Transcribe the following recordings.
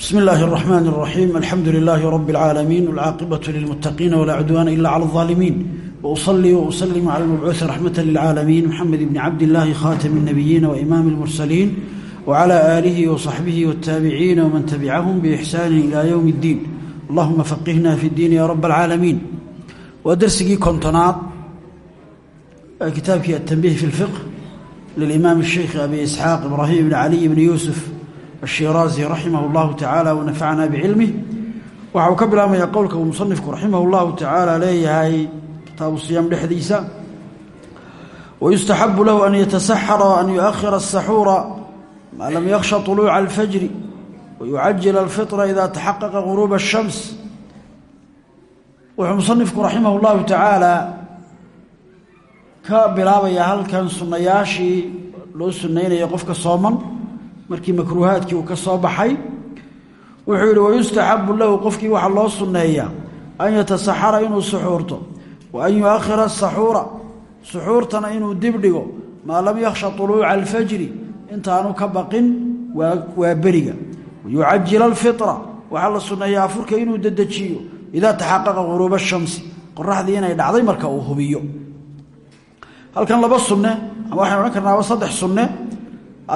bsm اllahi الرحmn الرaxيm alxamdu لilaahi rb العaalamiin wاlcaaqibaة lilmutaqiina wlaa cudwaana ila clى الظaalimiin wأصlii وأsلm clى اmabcuuثi raxmaة lilcaalamiin mxamed bni cabd اllahi khaatm الnabiyiina وإimaam الmursaliin wعlى aalihi وصaxbihi wالtaabiciina wman tabicahum bإxsaani ilى ywm اddiin allahuma faqihna fi اddiin ya rab اlcaalamiin waa dersigii kontonaad kitaabkii aلtanbih fi اlfiqh lilimaam الsheikh abi isxaaq ibrahim bn caliy bni yuusuf الshiraazi raximah اllahu tacaala wanafacna bicilmih waxa uu ka bilaabmaya qowlka uu musanifku raximah اllahu tacaala leeyahay kitaabu siyaam dhexdiisa wayustaxabu lahu an yatasaxara waan yuأkhira الsaxuura maa lam yakhsha طuluuca اlfajri wayucajil اlfiطra ida taxaqaqa guruuba الshams wuxuu musanifku raximah اllahu tacaala ka bilaabayaa halkan sunnayaashii loo sunaynaya qofka sooman markii makruuhaadkii uu ka soo baxay wuxuu yidhi wayustaxabu lahu qofkii waxaa loo sunneeyaa an yatasaxara inuu suxuurto wa an yuakhira asaxuura suxuurtana inuu dibdhigo maa lam yakhsha طuluuca alfajri intaanu ka baqin waa beriga. Wayucajila alfitra waxaa la sunneeyaa afurka inuu dedejiyo idaa taxaqaqa guruuba shamsi qoraxdii inay dhacday marka uu hubiyo. Halkan laba sunne ama waxaynu odhan saddex sunne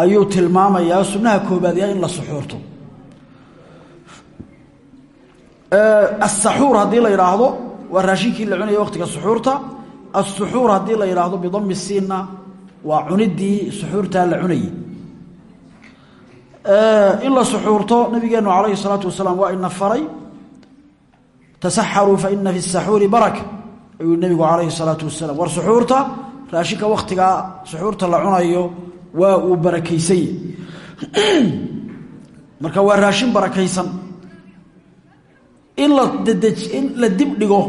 ayuu tilmaamayaa sunnaha koobaad in la suxuurto asaxuur haddii la yidhaahdo waa raashinkii la cunaya waqtiga suxuurta asuxuur haddii la yidhaahdo bidami siinna waa cuniddii suxuurtaa la cunayay. In la suxuurto nabigeenu calayhi salaatu wasalaam waa ina faray. Tasaxaruu fa ina fi saxuuri baraka ayuu nebigu calayhi salaatu wasalaam. War suxuurta raashinka wakhtigaa suxuurta la cunayo waa uu barakaysany marka waa raashin barakaysan in la dedej in la dib dhigo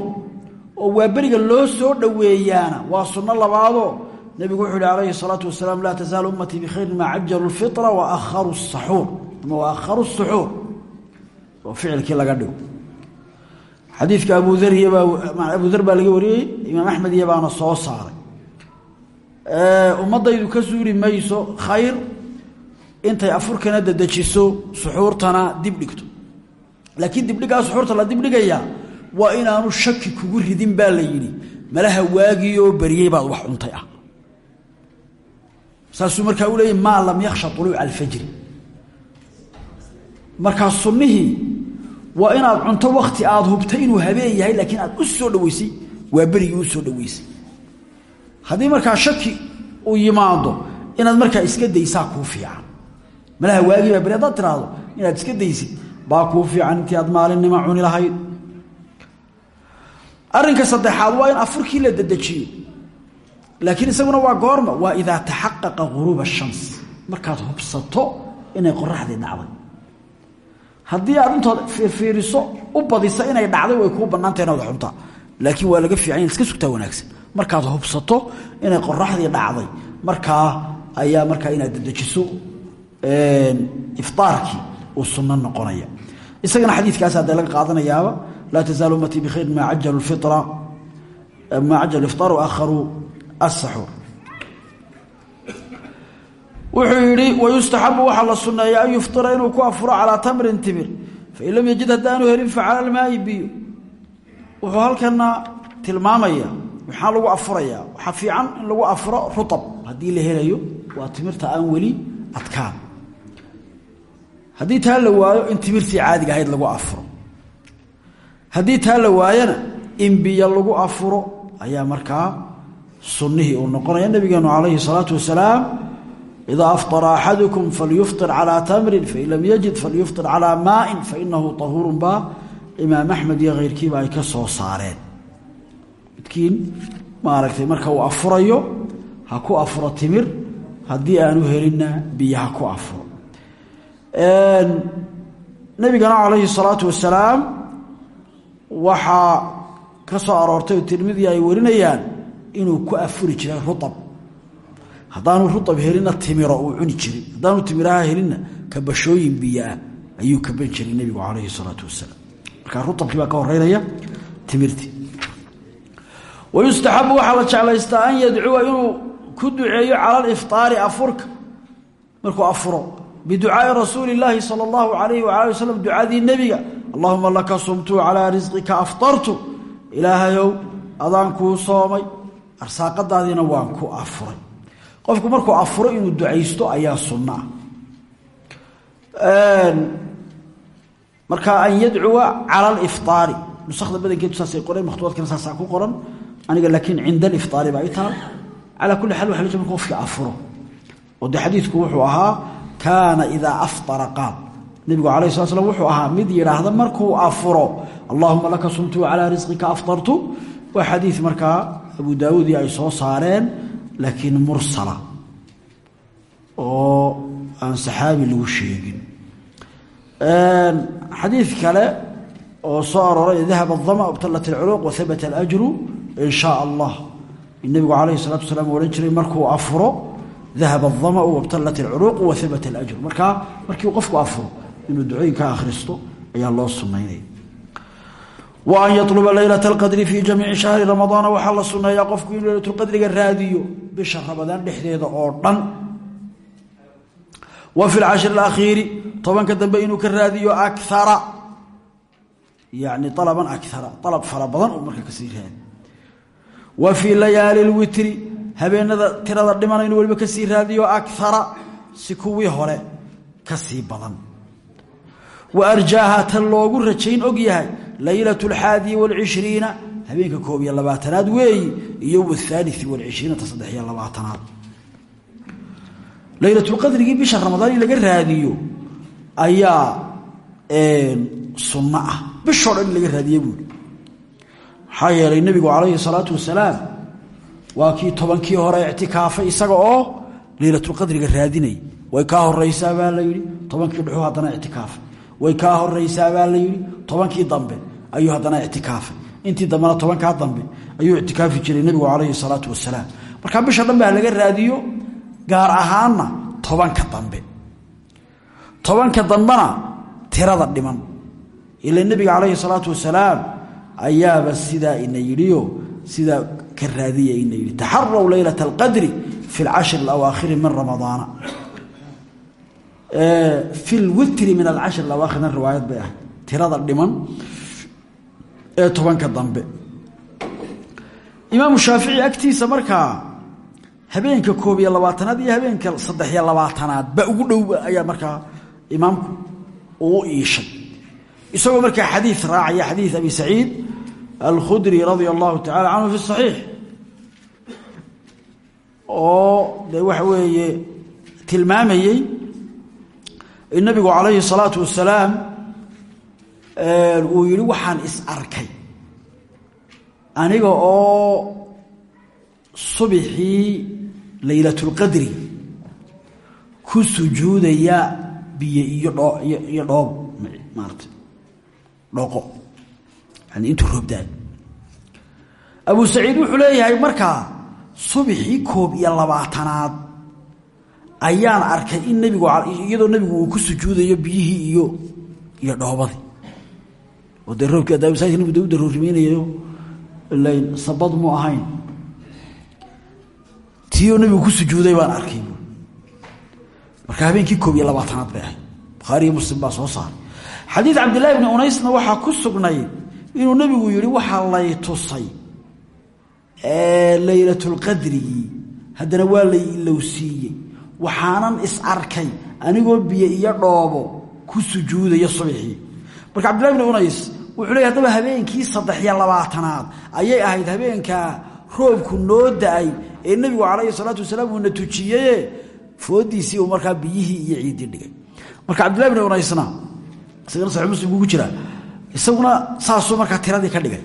oo waa beriga loo soo dhoweeyaana waa sunno labaadoo nebigu wuxuu yihi alayhi الsalaatu wasalaam laa tasaalu ummatii bikhayri maa cajalu اlfitra waakharu الsaxuur ama waakharu الsuxuur oo ficilkii laga dhigo xadiidka abu darbaa abu dar baa laga wariyey imaam axmed iyo baana soo saaray ummadaydu ka suuri mayso khayr. Intay afurkana dedejiso suxuurtana dibdhigto laakiin dibdhigaa suxuurta la dibdhigayaa waa inaanu shaki kugu ridin baa la yidhi. Malaha waagiioo beriyey baad wax cuntay ah. Saasuu markaa u leeyay maa lam yakhsha uluuca alfajri. Markaa sunnihii waa inaad cunto wakti aad hubtay inuu habeen yahay laakiin aad u soo dhaweysay waa berigii u soo dhaweysay haddii markaa shaki uu yimaado inaad markaa iska daysaa kuu fiican. Malaha waagii baa beri haddaad tiraahdo inaad iska daysid baa kuu fiican intii aad maalinima cuni lahayd. Arrinka saddexaad waa in afurkii la dedejiyo laakiin isaguna waa goorma waa idaa taxaqaqa guruuba ashams markaad hubsato inay qoraxdii dhacday. Haddii aad intood fiirfiiriso u badisa inay dhacday way kuu bannaantah inaad xuntaa laakiin waa laga fiican iska sugtaa wanaagsan markaad hubsato inay qoraxdii dhacday. Markaa ayaa markaa inaad dedejiso iftaarkii uu sunno noqonaya. Isagana xadiidkaas adee laga qaadanayaaba laa tasaalu ummatii bikhayr maa cajalu iftaar waakharuu asaxuur wuxuu yidhi wayustaxabu waxaa la sunneeya an yuftira inuu ku afuro calaa tamrin timir fain lam yajid haddaanu helin facala biyo. Wuxuu halkana tilmaamaya maxaa lagu afurayaa waxaa fiican in lagu afuro rutab haddii la helayo waa timirta aan weli adkaan haddii taa la waayo in timirtii caadiga ahayd lagu afuro haddii taa la waayana in biyo lagu afuro ayaa markaa sunnihii uu noqonaya nabigeenu calayhi salaatu wasalaam idaa afطara axadukum falyufطir calىa tamrin fain lam yajid falyufطir calىa maain fainahu طahuurun baa imaam axmed iyo keyrkiiba ay ka soo saareen midkiin maaragtay marka uu afurayo ha ku afuro timir haddii aanu helinna biyo ha ku afuro. Nabigana calayhi salaatu wasalaam waxaa ka soo aroortay oo tirmidi ay warinayaan inuu ku afuri jiray ruab haddaanu ruab helinna timiro uu cuni jiray. Haddaanu timiraha helinna kabashooyin biyoah ayuu kaban jiray nebigu calayhi salaatu wasalaam. Markaa ruabkii baa ka horeynaya timirtii wayustaxabu waxaa la jeclaystaa an yadcuwa inuu ku duceeyo cala alifطaari afurka markuu afuro biducaai rasuuli illaahi sala allahu alayhi waala wasalam ducadii nebiga allahuma laka sumtu calaa risqika aftartu ilaahayow adaan kuu soomay arsaaqadaadiina waan ku afuray qofku markuu afuro inuu ducaysto ayaa sunno ah marka an yadcuwa cala alifaari nusakda badankeedu saasay ku qoran aniga laakiin cinda alifaari baa i calaa kulli xaal waxa la marka qofkii afuro. Oo dee xadiidku wuxuu ahaa kaana idaa aftara qaal. Nebigu alayh sala slam wuxuu ahaa mid yidhaahda markuu afuro allahuma laka sumtu calaa risqika aftartu waa xadiid markaa abu daawuudii ay soo saareen laakiin mursala oo aan saxaabi lagu sheegin. Xadiid kale oo soo arooray dahab adama btalat alculuuq wahabata alajru in shaa allah nabigu calayhi salatu wasalaam odhan jiray markuu afuro dahaba adamau wabtalat alculuuq wahabata alajru markaa markii qofku afuro inuu ducooyinka akhristo ayaa loo sunaynaya wa an yaluba leylata alqadri fii jamiici shahri ramadaana waxaa la sunneeyaa qofku inuu leylatulqadriga raadiyo bisha ramadaan dhexdeeda oo dhan. Wa fi lcashri alakhiiri tobanka dambe inuu ka raadiyo akara yani alaban akara alab fara badan uu marka wa fii layaali lwitri habeenada tirada dhimana inuu weliba ka sii raadiyo akara si kuwii hore ka sii badan. Wa arjaaha tan loogu rajayn og yahay laylat alxaadi walcishriina habeenka koob iyo labaatanaad weeyi iyo wathaalii walcishriina ta saddex iyo labaatanaad. Laylatulqadrigii bisha ramadaan in laga raadiyo ayaa sunno ah. Bishoo dhan in laga raadiye maxaa yeelay nebigu calayhi salaatu wasalaam waa kii tobankii hore ictikaafay isaga oo laylatulqadriga raadinay. Way kaa horeysaa baa la yidhi tobankii dhuxuu haddana ictikaafay. Way kaa horeysaa baa la yidhi tobankii dambe ayuu haddana ictikaafay. Intii dambena tobankaa dambe ayuu ictikaafi jiray nebigu calayhi salaatu wasalaam. Marka bisha dhan baa laga raadiyo gaar ahaanna tobanka dambe. Tobanka dambena tirada dhiman. Ila nebiga calayhi salaatu wasalaam ayaaba sidaa ina yidhiyo sidaa ka raadiya ina yidhi taxaraw leylata alqadri fi lcashri alawaakhiri min ramadaana. Fi lwitri min alcashri alawaakhirna riwaayad bay tirada dhiman ee tobanka dambe. Imaamu shaafici agtiisa markaa habeenka koob iyo labaatanaad iyo habeenka saddex iyo labaatanaad ba ugu dhow ayaa markaa imaamku uu iishay. Isagoo markaa xadiid raacaya xadiid abi saciid alkhudri radia allahu tacala canhu fi saxiix oo dee waxa weeye tilmaamayey in nabigu calayhi salaatu wasalaam uu yihi waxaan is arkay. Aniga oo subixii laylatulqadri ku sujuudaya biyo iyo dhoo iyo dhoobo maarata dhooqo abu saciid wuxuu leeyahay markaa subixii koob iyo labaatanaad ayaan arkay in nebigu iyadoo nebigu uu ku sujuudayo biyihii iyo iyo dhoobadii. Oo dee masaajidka nebigu dawudda roorimaynayo ilayn sabad mu ahayn. Tiioo ku sujuuday baan arkay. Marka habeenkii koob iyo labaatanaad bay muslim baa soo saaray. Xadiid cabdillahi bni unaysna waxaa ku sugnay inuu nebigu yihi waxaa lay tusay. Laylatulqadrigii haddana waa lay ilowsiiyey waxaanan is arkay anigoo biyo iyo dhoobo ku sujuudaya subxii marka cabdillahi bni unays wuxuu leey haddaba habeenkii saddex iyo labaatanaad ayay ahayd habeenkaa roobku noo da'ay ee nebigu calayhi salaatu wasalaam uuna tujiyeye. Foodiisii uu markaa biyihii iyo ciiddii dhigay. Marka cabdillahi bni unaysna isagana saxi muslimku ku jira isaguna saasuu markaa tiradii ka dhigay.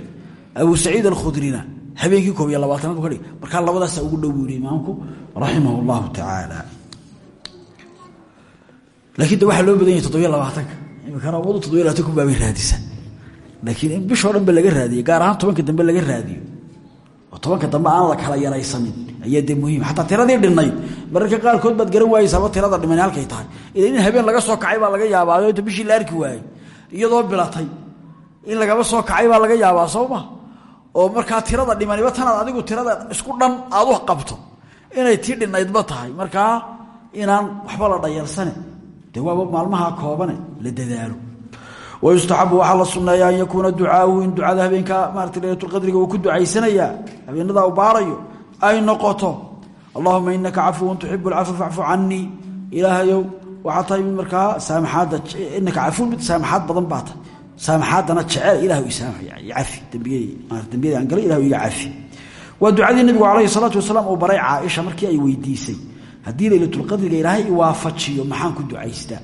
Abu saciid alkhudrina habeenkii koob iyo labaatanaad bu ka dhigay. Markaa labadaasa ugu dhow imaamku raximah tacaala laakiin de loo badan yahay toddobiyo labaatanka. Imikana wadu toddobiyo labatan kun baabay raadisan laakiin in bishoo dhan raadiyo gaar ahaan tobanka dambe laga raadiyo oo tobanka dambe aan la kala yaraysanin ayaa dee muhiim xataa tiradii dhinnayd mararka qaarkood baad garan waayeysaaba tirada dhiman halkay tahay. Ila in habeen laga soo kacay baa laga yaabaayo inta bishii la arki waayey iyadoo bilatay in lagaba soo kacay baa laga yaabaa soo oo markaa tirada dhimaniba tanaad adigu tirada isku dhan aad u qabto. Inay tii dhinnaydba tahay. Markaa inaan waxba la dhayalsane dee maalmaha koobane la dadaalo. Wayustaxabu waxaa la sunneeyaa an yakuuna ducaauhu in ducada habeenka maarata laylatulqadriga uu ku ducaysanayaa habeenadaa u baarayo ay noqoto allahuma inaka cafuwan tuxibu lcafwa facfu canii ilaahayow waxaa tahay mid markaa saamaxaadda inaka tahay saamaxaaddana jecel ilahu isaamacafi dembiyada aan galay ilahu iga cafi. Waa ducadii nabigu calayhi salaatu wasalaam baray caaisha markii ay weydiisay. Haddii laylatulqadriga ilaahay iwaafajiyo maxaan ku ducaystaa?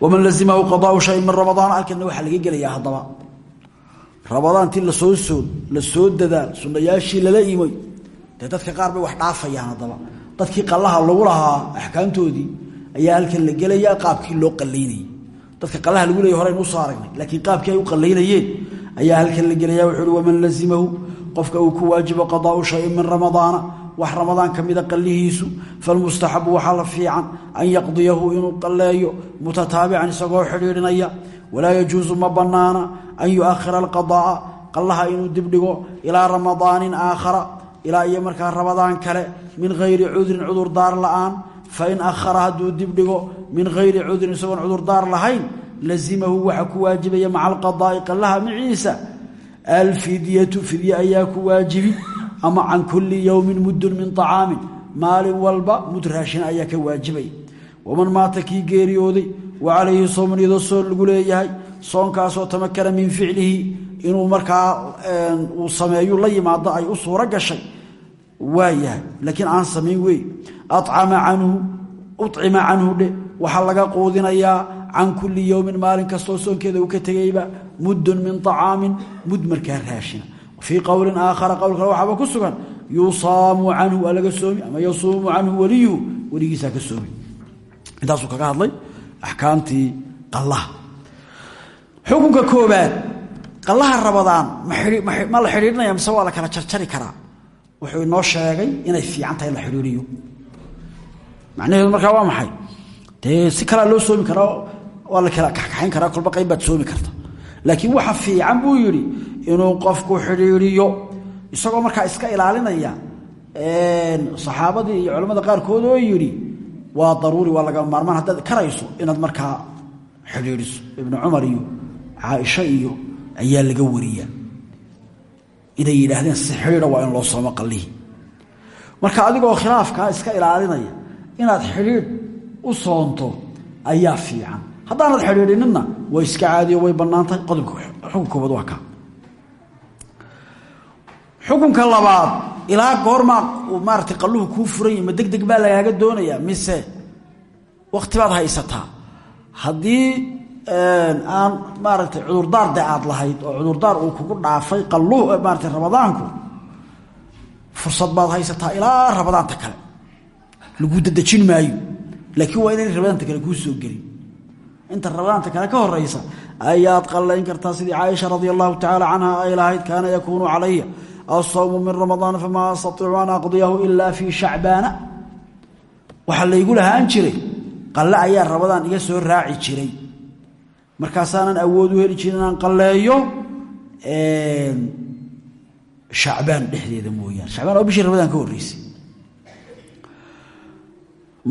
Waman lazimahu qadaau shayin min ramadaan halkana waxaa laga gelayaa haddaba. Ramadaantii la soo soo la soo dadaal sunnayaashii lala imay dadka qaar bay wax dhaafayaan haddaba. Dadkii qallaha lagu lahaa axkaamtoodii ayaa halkan la gelayaa qaabkii loo qalaynayay dadka qallaha lagu leeyay horeynu u soo aragnay laakiin qaabkii ay u qalaynayeen ayaa halkan la gelaya wuxuu uhi waman lazimahu? Qofka uu ku waajibo qadaau shayin min ramadaana wax ramadaan ka mida qallihiisu falmustaxabu waxaa la fiican an yaqdiyahu inuu qalleeyo mutataabican isagoo xidhiidhinaya walaa yajuusu ma bannaana an yuakhira alqada'a qallaha inuu dibdhigo ilaa ramadaanin aakhara ilaa iyo markaa ramadaan kale min hayri cudrin cudurdaar la'aan fain akhara hadduu dibdhigo min hayri cudrin isagoon cudurdaar lahayn lazimahu waxaa ku waajibaya maca alqadaa'i qallaha maciisa alfidyatu fidye ayaa ku waajibi ama can kulli yowmin muddun min طacaamin maalin walba mud raashin ayaa ka waajibay waman maata kii geeriyooday wa calayhi soomun iyadoo soon lagu leeyahay soonkaasoo tamakana min ficlihi inuu markaa uu sameeyu la yimaado ay u suuro gashay waa yahay aan samayn canhu ucima canhu dhe waxaa laga quudinayaa can kulli yowmin maalin kastoo soonkeeda uu ka tegayba muddun min طacaamin mud markaa raashina fii qowli aakhara qowl kale waxaaba ku sugan yusaamu canhu laga soomi ama yasuumu canhu weliyuhu weligiisaa ka soomi intaasuu kaga hadlay axkaamtii qallaha xukunka koobaad qallaha rabadaan ma la xidhiidhinaya mise waa la kala jarjari karaa wuxuu inoo sheegay inay fiican tahay la xidhiidhiyo macnaheedu markaa waa maxay? Dee si kalea loo soomi karaa waa la kala kaxkaxayn karaa kolba qayb baad soomi karta. Laakiin waxa fiican buu yidhi inuu qofku xidhiidhiyo isagoo markaa iska ilaalinaya saxaabadii iyo culamada qaarkood oo yidhi waa daruuri waa laga maarmaan haddaad karayso inaad markaa xidhiidhiso. Ibnu cumar iyo caaisha iyo ayaa laga wariyaa inay yidhaahdeen si waa in loo soomo qallihii marka adigoo khilaafkaa iska ilaalinaya inaad xidhiidh u soonto ayaa fiican. Haddaanad xidhiidhininna way iska caadiyo way bannaan tahay qodobka xukun koobaad waa kaa xukunka labaad ilaa goormaa uu maaratay qalluhu kuu furan yahi ma deg baa lagaaga doonayaa mise wakti baad haysataa. Haddii aan maaragtay cudurdaar de aad lahayd oo cudurdaar uu kugu dhaafay qalluhu maaratay ramadaanku fursad baad haysataa ilaa ramadaanta kale lagu dadejin maayo. Laakiin waa inayna ramadaanta kale kuu soo gelin. Inta ramadaanta kale ka horeysa ayaad qallayn kartaa sidii caaisha radia allahu tacaala canha ay lahayd kaana yakuunu calaya asawmu min ramadaana famaa astaiicu an aqdiyahu ila fii shacbaana. Waxaa laygu lahaan jiray qalle ayaa ramadaan iga soo raaci jiray. Markaasaanan awood u heli jirin inaan qalleeyo shacbaan dhexdeeda mooyaane. Shacbaan oo bishii ramadaan ka horreysay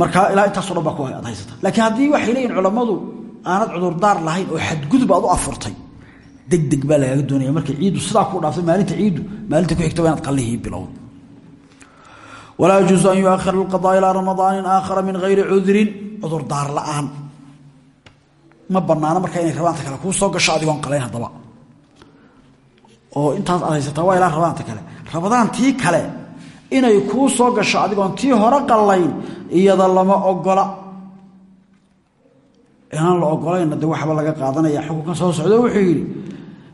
markaa ilaa intaaso dhan baa ku ad haysata. Laakiin haddii waxay leeyihiin culammadu aanad cudurdaar lahayn oo xadgudub aad u afurtay deg deg baa lagaaga doonaya. Markay ciiddu sidaa ku dhaaftay maalinta ciiddu maalinta ku xigta waa inaad qallihii bilowd walaa yajuusu an yuakhira alqadaa ilaa ramadaanin aakhara min hayri cudrin. Cudurdaar la'aan. Ma banaano markaa inay rabaanta kale kuu soo gasho adigoon qalayn haddaba. Oo intaas aad haysataa waa ilaa rabaanta kale. Rabadaan tii kale inay kuu soo gasho adigoon tii hore qallayn iyada lama ogola inaan la ogolayna de waxba laga qaadanaya xukunkan soo socdo wuxuu yidhi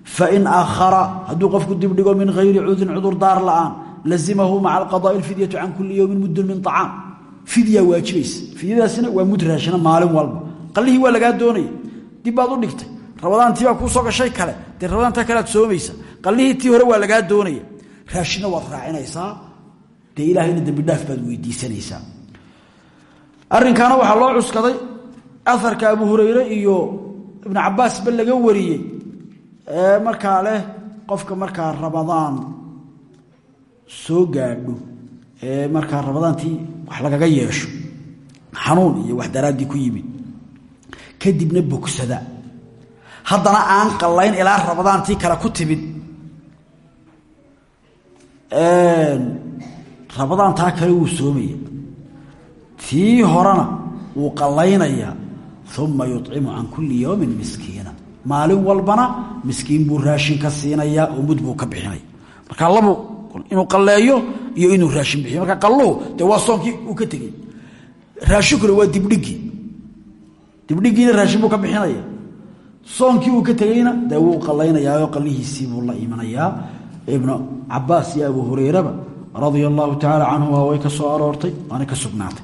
fain akhara hadduu qofku dibdhigo min hayri cudrin cudurdaar la'aan lazimahu maca alqadaai alfidyatu can kulli yowmin muddun min acaam fidyaa waajibaysa fidyadaasina waa mud raashina walba. Qallihii waa lagaa doonaya dib u dhigtay. Rabadaantii baa kuu soo gashay kale. Dee rabadaantaa kalead soomaysa. Qallihii tii hore waa lagaa doonaya raashinna waad raacinaysaa dee ilaahayna dembidhaaf baad weydiisanaysaa. Arrinkaana waxaa loo cuskaday aharka abu hurayre iyo ibnu cabaasba laga wariyey. Markaa leh qofka markaa ramadaan soo gaadho. Ee markaa ramadaantii wax lagaga yeesho. Xanuun iyo wax daraaddii ku yimid. Kadibna bogsada. Haddana aan qallayn ilaa rabadaantii kale ku timid rabadaan taa kale wuu soomaya tii horena wuu qallaynayaa. Uma yucimu can kulli yowmin miskiina maalin walbana miskiin buu raashin ka siinayaa oo buu ka bixinaya markaa labu inuu qalleeyo iyo inuu raashin bixiyo. Marka qalluhu dee uu ka tegey. Raashinkuna waa dibdhigii dibdhigiina raashin buu ka bixinaya. Soonkii uu ka tegeyna dee wuu qallaynayaa qallihiisii buu la imanayaa ibnu cabaas iyo abu hurayraba radia allahu tacaala canhuma way ka soo aroortay waana ka sugnaatay.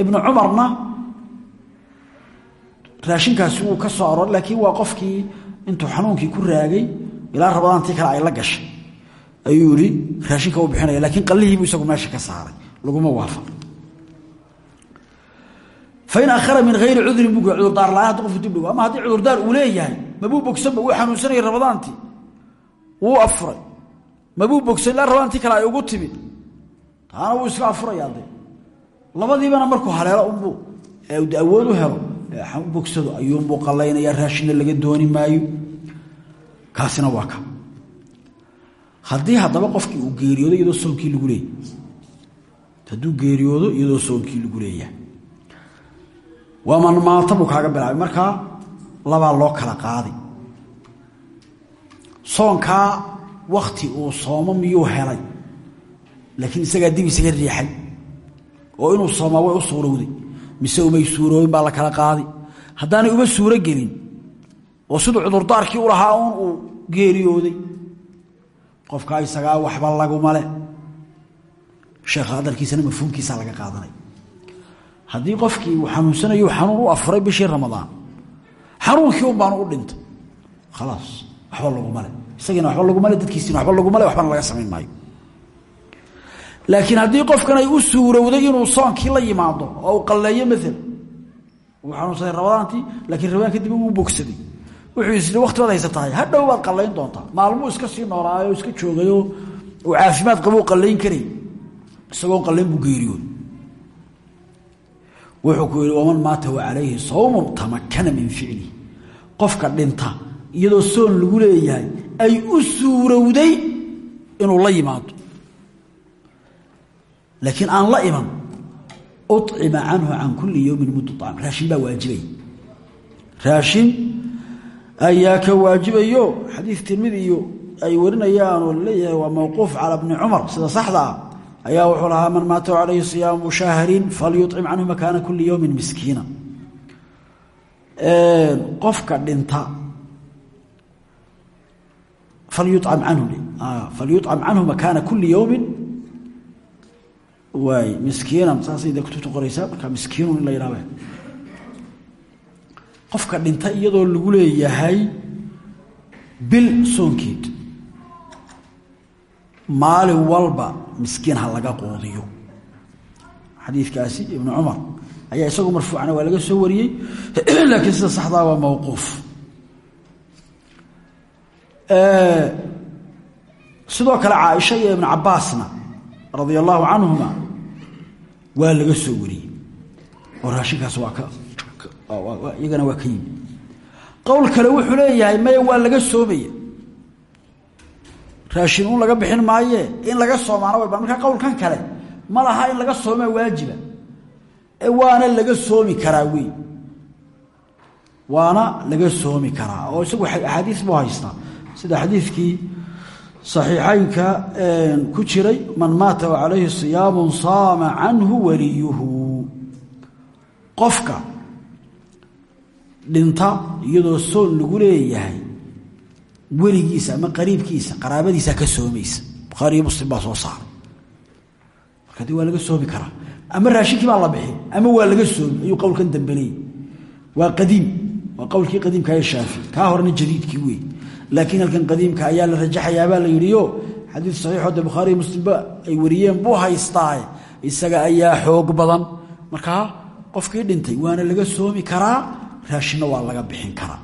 Ibnu ka soo arooray laakiin waa qofkii intuu xanuunkii ku raagay ilaa rabadaantii kale ay la gashay. Ayuu yihi raashinka u bixinaya lakiin qallihiibuu isagu meesha ka saaray. Laguma waafaq fain ahara min hayri cudrin bu cudurdaar la'aan haddi qofku dibdhigo ama haddii cudurdaar uu leeyahay mabuu bogsanba wuu xanuunsanayay rabadaantii wuu afuray mabuu bogsan ilaa rabadaantii kale ay ugu timid taana wuu iska afurayaa de labadiibana markuu haleelo unbuu awood u helo bogsado ayuunbuu qallaynaya raashinna laga dooni maayo. Kaasina waa ka. Haddii haddaba qofkii uu geeriyoodo iyadoo soonkii lagu leeyay hadduu geeriyoodo iyadoo soonkii lagu leeyahay. Waa man maata buu kaaga bilaabay. Markaa labaa loo kala qaaday. Soonkaa wakti uu soomo miyuu helay? Laakiin isagaa dib isaga riixay. Oo inuu soomaa way u suurowday. Mise umay suuroobin baa la kala qaaday haddaanay uma suuro gelin oo siduu cudurdaarkii u lahaa uu geeriyooday qofkaa isagaa waxba laguma leh. Sheekha hadalkiisana mafhuumkiisaa laga qaadanay. Haddii qofkii uu xanuunsanayo xanuun u afuray bishii ramadaan xanuunkii un baanu u dhintay khalaas waxba laguma le isagiina waxba laguma le dadkiisiina waxba laguma le waxbana laga samayn maayo. Laakiin haddii qofkan ay u suurowday inuu soonkii la yimaado oo uu qalleeyo maala uu xanuunsaday laakiin rabaan kadib uu bogsaday wuxuu isli wakti baad haysatahay hadhow baad qallayn doontaa. Maalmuu iska sii noolaayo iska joogayoo uu caafimaad qabou qallayn karay. Isagoo qallayn buu geeriyooday wuxuu ku yihi waman maata wa calayhi sawmun tamakana min ficlihi qofka dhinta iyadoo soon lagu leeyahay ay u suurowday inuu la yimaado. Laakiin aan la iman ucima canhu can kulli yowmin mudu aam raashin baa waajibay. Raashin ayaa ka waajibayo xadiid tirmidi iyo ay warinayaan oo la leeyahay waa mawquuf cala bni cumar sida saxda ah. Ayaa wuxuu lahaa man maata calayhi siyaamu shahrin falyucim canhu makaana kulli yowmin miskiina. Qofka dhinta falyucam canhu makaana kulli yowmin waay miskiinan saasay dee kutubta qoraysaa markaa miskiinun in la yidhahda qofka dhinta iyadoo lagu leeyahay bil soonkeed maalin walba miskiin ha laga qoodiyo xadiidkaasi ibnu cumar ayaa isagu marfuucana waa laga soo wariyey laakiin sida saxdaa waa mawquuf sidoo kale caaisha iyo ibnu cabaasna radia allaahu canhuma waa laga soo wariyey. Oo raashinkaas waa ka iyagana waa ka yimi qowl kale wuxuu leeyahay maya waa laga soomaya raashin un laga bixin maaye in laga soomaana way ba markaa qowlkan kale ma laha in laga soomaa waajiba. Ee waana laga soomi karaa wey waana laga soomi karaa. Oo isagu axaadiis buu haystaa sida xadiidkii saxiixaynka ku jiray man maata wa calayhi siyaamun saama canhu waliyuhu. Qofka dhinta iyadoo soon lagu leeyahay weligiisa ama qariibkiisa qaraabadiisa ka soomaysa. Bukhaariyo muslim baa soo saaray. Marka di waa laga soomi karaa ama raashinkii baa la bixi ama waa laga soomi ayuu qowlkan dambeleyay waa qadiim waa qowlkii qadiimka ee shaafi kaa horena jadiidkii weeye laakiin halkan qadiimka ayaa la rajaxayaabaa la yidhiyo xadiid saxiixoo de bukhaariyo muslimba ay wariyeen buu haystaa isaga ayaa xoog badan. Markaa qofkii dhintay waana laga soomi karaa raashinna waa laga bixin karaa.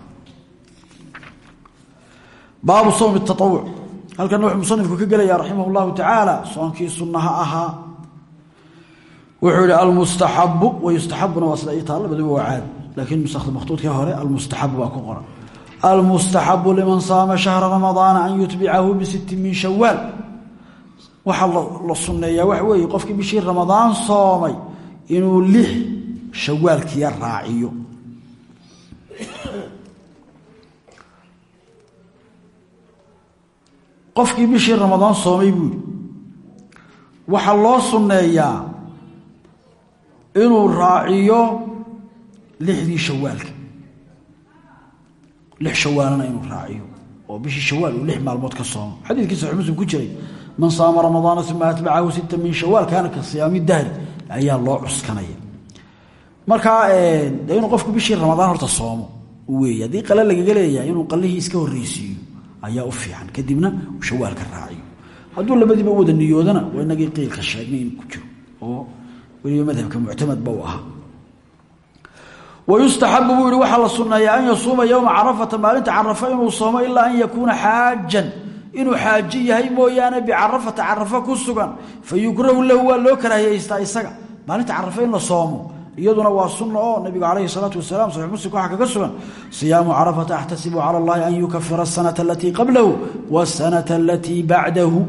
Baabu sowmi taawuc halkana wuxuu musanifku ka gelayaa raximah llahu tacaala soonkii sunnaha ahaa. Wuxuu yihi almustaxabu wayustaxabuna waa sida ii taal labaduba waa caadi laakiin makhtuudkii hore almustaxabu baa ku qoran almustaxabu liman saama shahra ramadaana an yutbicahu bisitti min shawaal waxaa la sunneeyaa waxa weeye qofkii bishii ramadaan soomay inuu lix shawaalkiya raaciyo qofkii bishii ramadaan soomay buu yidhi waxaa loo sunneeyaa inuu raaciyo lixdii shawaalka lix shawaalana inuu raaciyo oo bishii shawaal uu lix maalmood ka soomo xadiidkii saxix ku jiray man saama ramadaana uma atbacahu sita min shawaal kaana ka siyaami dahri ayaa loo cuskanaya. Markaa de inuu qofku bishii ramadaan horta soomo wey haddii qale lagaga leeyahay inuu qalihii iska horreysiiyo ayaa u fiican. Kadibna uu shawaalka raaciyo. Hadduu labadiiba wada niyoodana waa inagii qiilka sheegnay inuu ku jiro oo weliba madhabka muctamadba u ahaa wayustaxabu buu yihi waxaa la sunneeyaa an yasuuma yowma carafata maalinta carafa inuu soomo ilaa an yakuuna xaajan inuu xaaji yahay mooyaane bicarafata carafa ku sugan fa yukrahu lahu waa loo isaga maalinta carafa in la soomo iyaduna waa sunna oo nabigu calayhi salaatu wasalaam saxiix muslimka waxaa kaga sugan siyaamu carafata axtasibu cala allahi an yukafira asanata alatii qablahu wasanata alatii bacdahu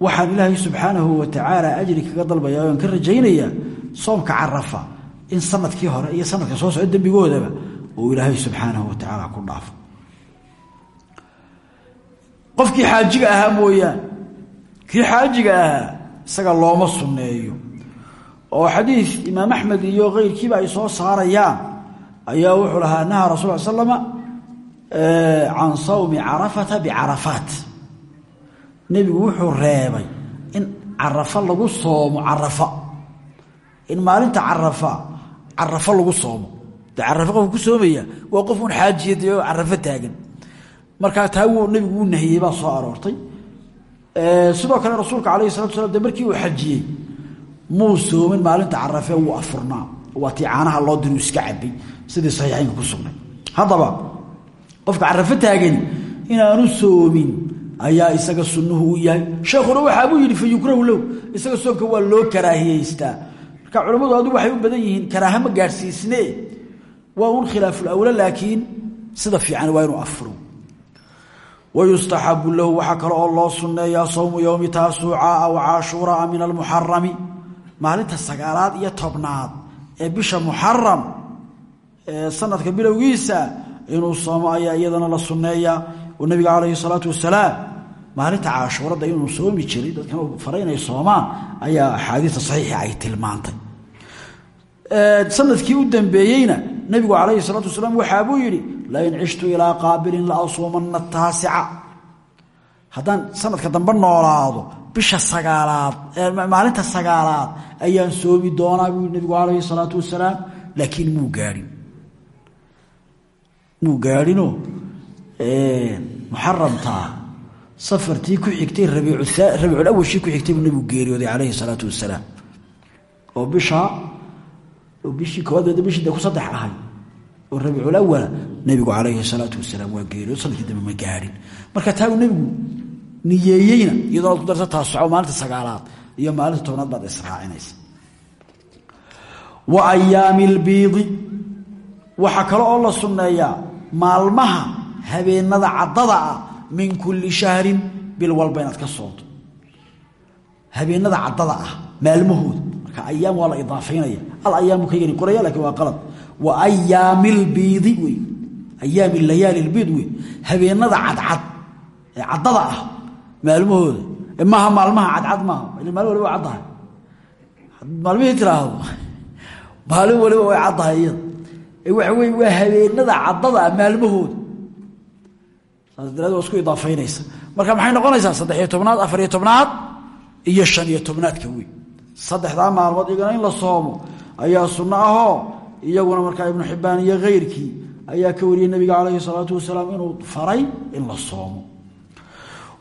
waxaan ilaahay subxaanahu wa tacaala ajri kaga dalbaya oan ka rajaynayaa soomka carafa in sannadkii hore iyo sanadka soo socda dembigoodaba uu ilaahay subxaanahu wa tacaala ku dhaafo. Qofkii xaajiga ahaa mooyaan kii xaajiga ahaa isaga looma sunneeyo. Oo xadiid imaam axmed iyo keyrkiiba ay soo saarayaan. Ayaa wuxuu lahaa naha rasul l slama can sawmi carafata bicarafaat nebigu wuxuu reebay in carafa lagu soomo carafa in maalinta carafa carafa lagu soomo. De carafa qofku ku soomaya waa qof un xaajiya dee carafo taagan. Markaa taa wuu nebigu wuu nahiyey baa soo aroortay. Sidoo kale rasuulka calayhi salatu slam de markii uu xajiyey muu soomin maalinta carafe wuu afurnaa. Waa tii loo diru iska cabay sidii saxiixaynka ku sugnay. Haddaba qofka carafo taagani inaanu soomin ayaa isaga sunnuhu u yahay. Sheekhuna waxaabuu yidhi fa yukrahu low isaga waa loo karaahiyeystaa marka culammadu adu waxay u badan yihiin karaaha ma gaadhsiisne waa un khilaafulawlo laakiin sida fiican waa inuu afuro wayustaxabu lahu waxaa kale oo loo sunneeyaa sowmu yowmi taasuucaa wa caashuuraa min almuxarami. Maalinta sagaalaad iyo tobnaad ee bisha muxaram sanadka bilowgiisa inuu soomo ayaa iyadana la sunneeyaa. Oo nabiga calayhi salaatu wasalaam maalinta caashuurada inuu soomi jiray dadkan faray inay soomaan ayaa axaadiista saxiixa ay tilmaantay sannadkii u dambeeyeyna nabigu calayhi salaatu wasalaam waxaabuu yidhi lain cishtu ilaa qaabilin la asuumanna taasica. Haddaan sanadka dambe noolaado bisha sagaalaad maalinta sagaalaad ayaan soomi doonaa buu nabigu calayhi salaatu wasalaam laakiin muu gaadhin. Muu gaadhinoo muxaramtaa safartii ku xigtay rabiiculawashii ku xigtay buu nabigu geeriyooday calayhi salaatu wasalaam. Oo bishaa oo bishii koodeeda bishii ku saddex ahay. oo rabiiculawala nebigu calayhi salaatu wasalaam waa geeriyood sannadkii dambe ma gaadhin marka taa uu nebigu niyeeyeyna iyadoo aad ku darta taasuco maalinta sagaalaad iyo maalinta tobnaad baad israacinaysa wa ayaami lbiidi waxaa kale oo la sunneeyaa maalmaha habeenada caddada ah min kulli shahrin bil walba inaad ka soonto habeenada caddada ah maalmahooda marka ayaam waa la idaafaynaya. Alayaamu ka yari qoraya laakiin waa qalad. Wa ayaami lbiidi wey ayaami layaali lbiid wey habeenada cadcad ee caddada ah maalmahooda. Maaha maalmaha cadcad maaha. Maalin waliba waa caddahay. Maalmihii tiraahdo maalin waliba way caddahay iyada. Ee waxa wey waa habeenada caddada ah saas daraad waa isku idaafaynaysa. Marka maxay noqonaysaa saddex-iyo tobnaad iyo shan iyo tobnaadka saddexdaa maalmood iyagana in la soomo ayaa sunno ahoo iyaguna markaa ibnu xibbaan iyo khayrkii ayaa ka wariyey nabiga calayhi salaatu wasalaam inuu faray in la soomo.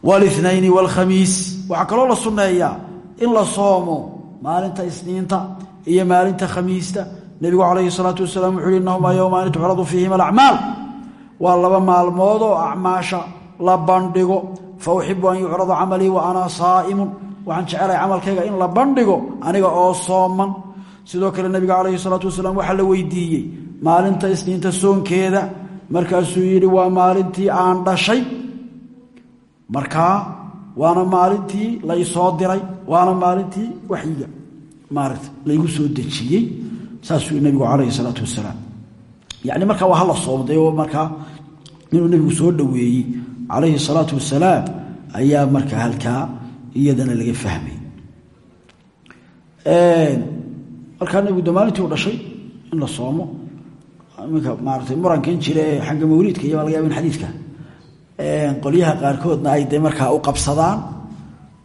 Wlithnayni wlkhamiis waxaa kaloo la sunneeyaa in la soomo maalinta isniinta iyo maalinta khamiista. Nebigu calayhi salaatu wasalaam wuxuu hi inahumaa yowmaani tucradu fiihima alacmaal. Waa laba maalmood oo la bandhigo fa uxibu an yucrada camalii wa ana saa'imun waxaan jecelahay camalkayga in la bandhigo aniga oo sooman. Sidoo kale nabiga calayhi salaatu wasalaam waxaa la weydiiyey maalinta isniinta soonkeeda. Markaasuu yidhi waa maalintii aan dhashay. Markaa waana maalintii la isoo diray. Waana maalintii waxyiga maarata laygu soo dejiyey. Saasuu nabigu calayhi salaatu wasalaam. Yani markaa waa hala soomday oo markaa inuu nebigu soo dhoweeyey calayhi salaatu wasalaam ayaa markaa halkaa iyadana laga fahmay. Markaa nebigu de maalintii u dhashay in la soomo. Iminka maaratay murankan jira ee xagga mawliidka iyo baa laga yaba in xadiidka qolyaha qaarkoodna ay de markaa u qabsadaan.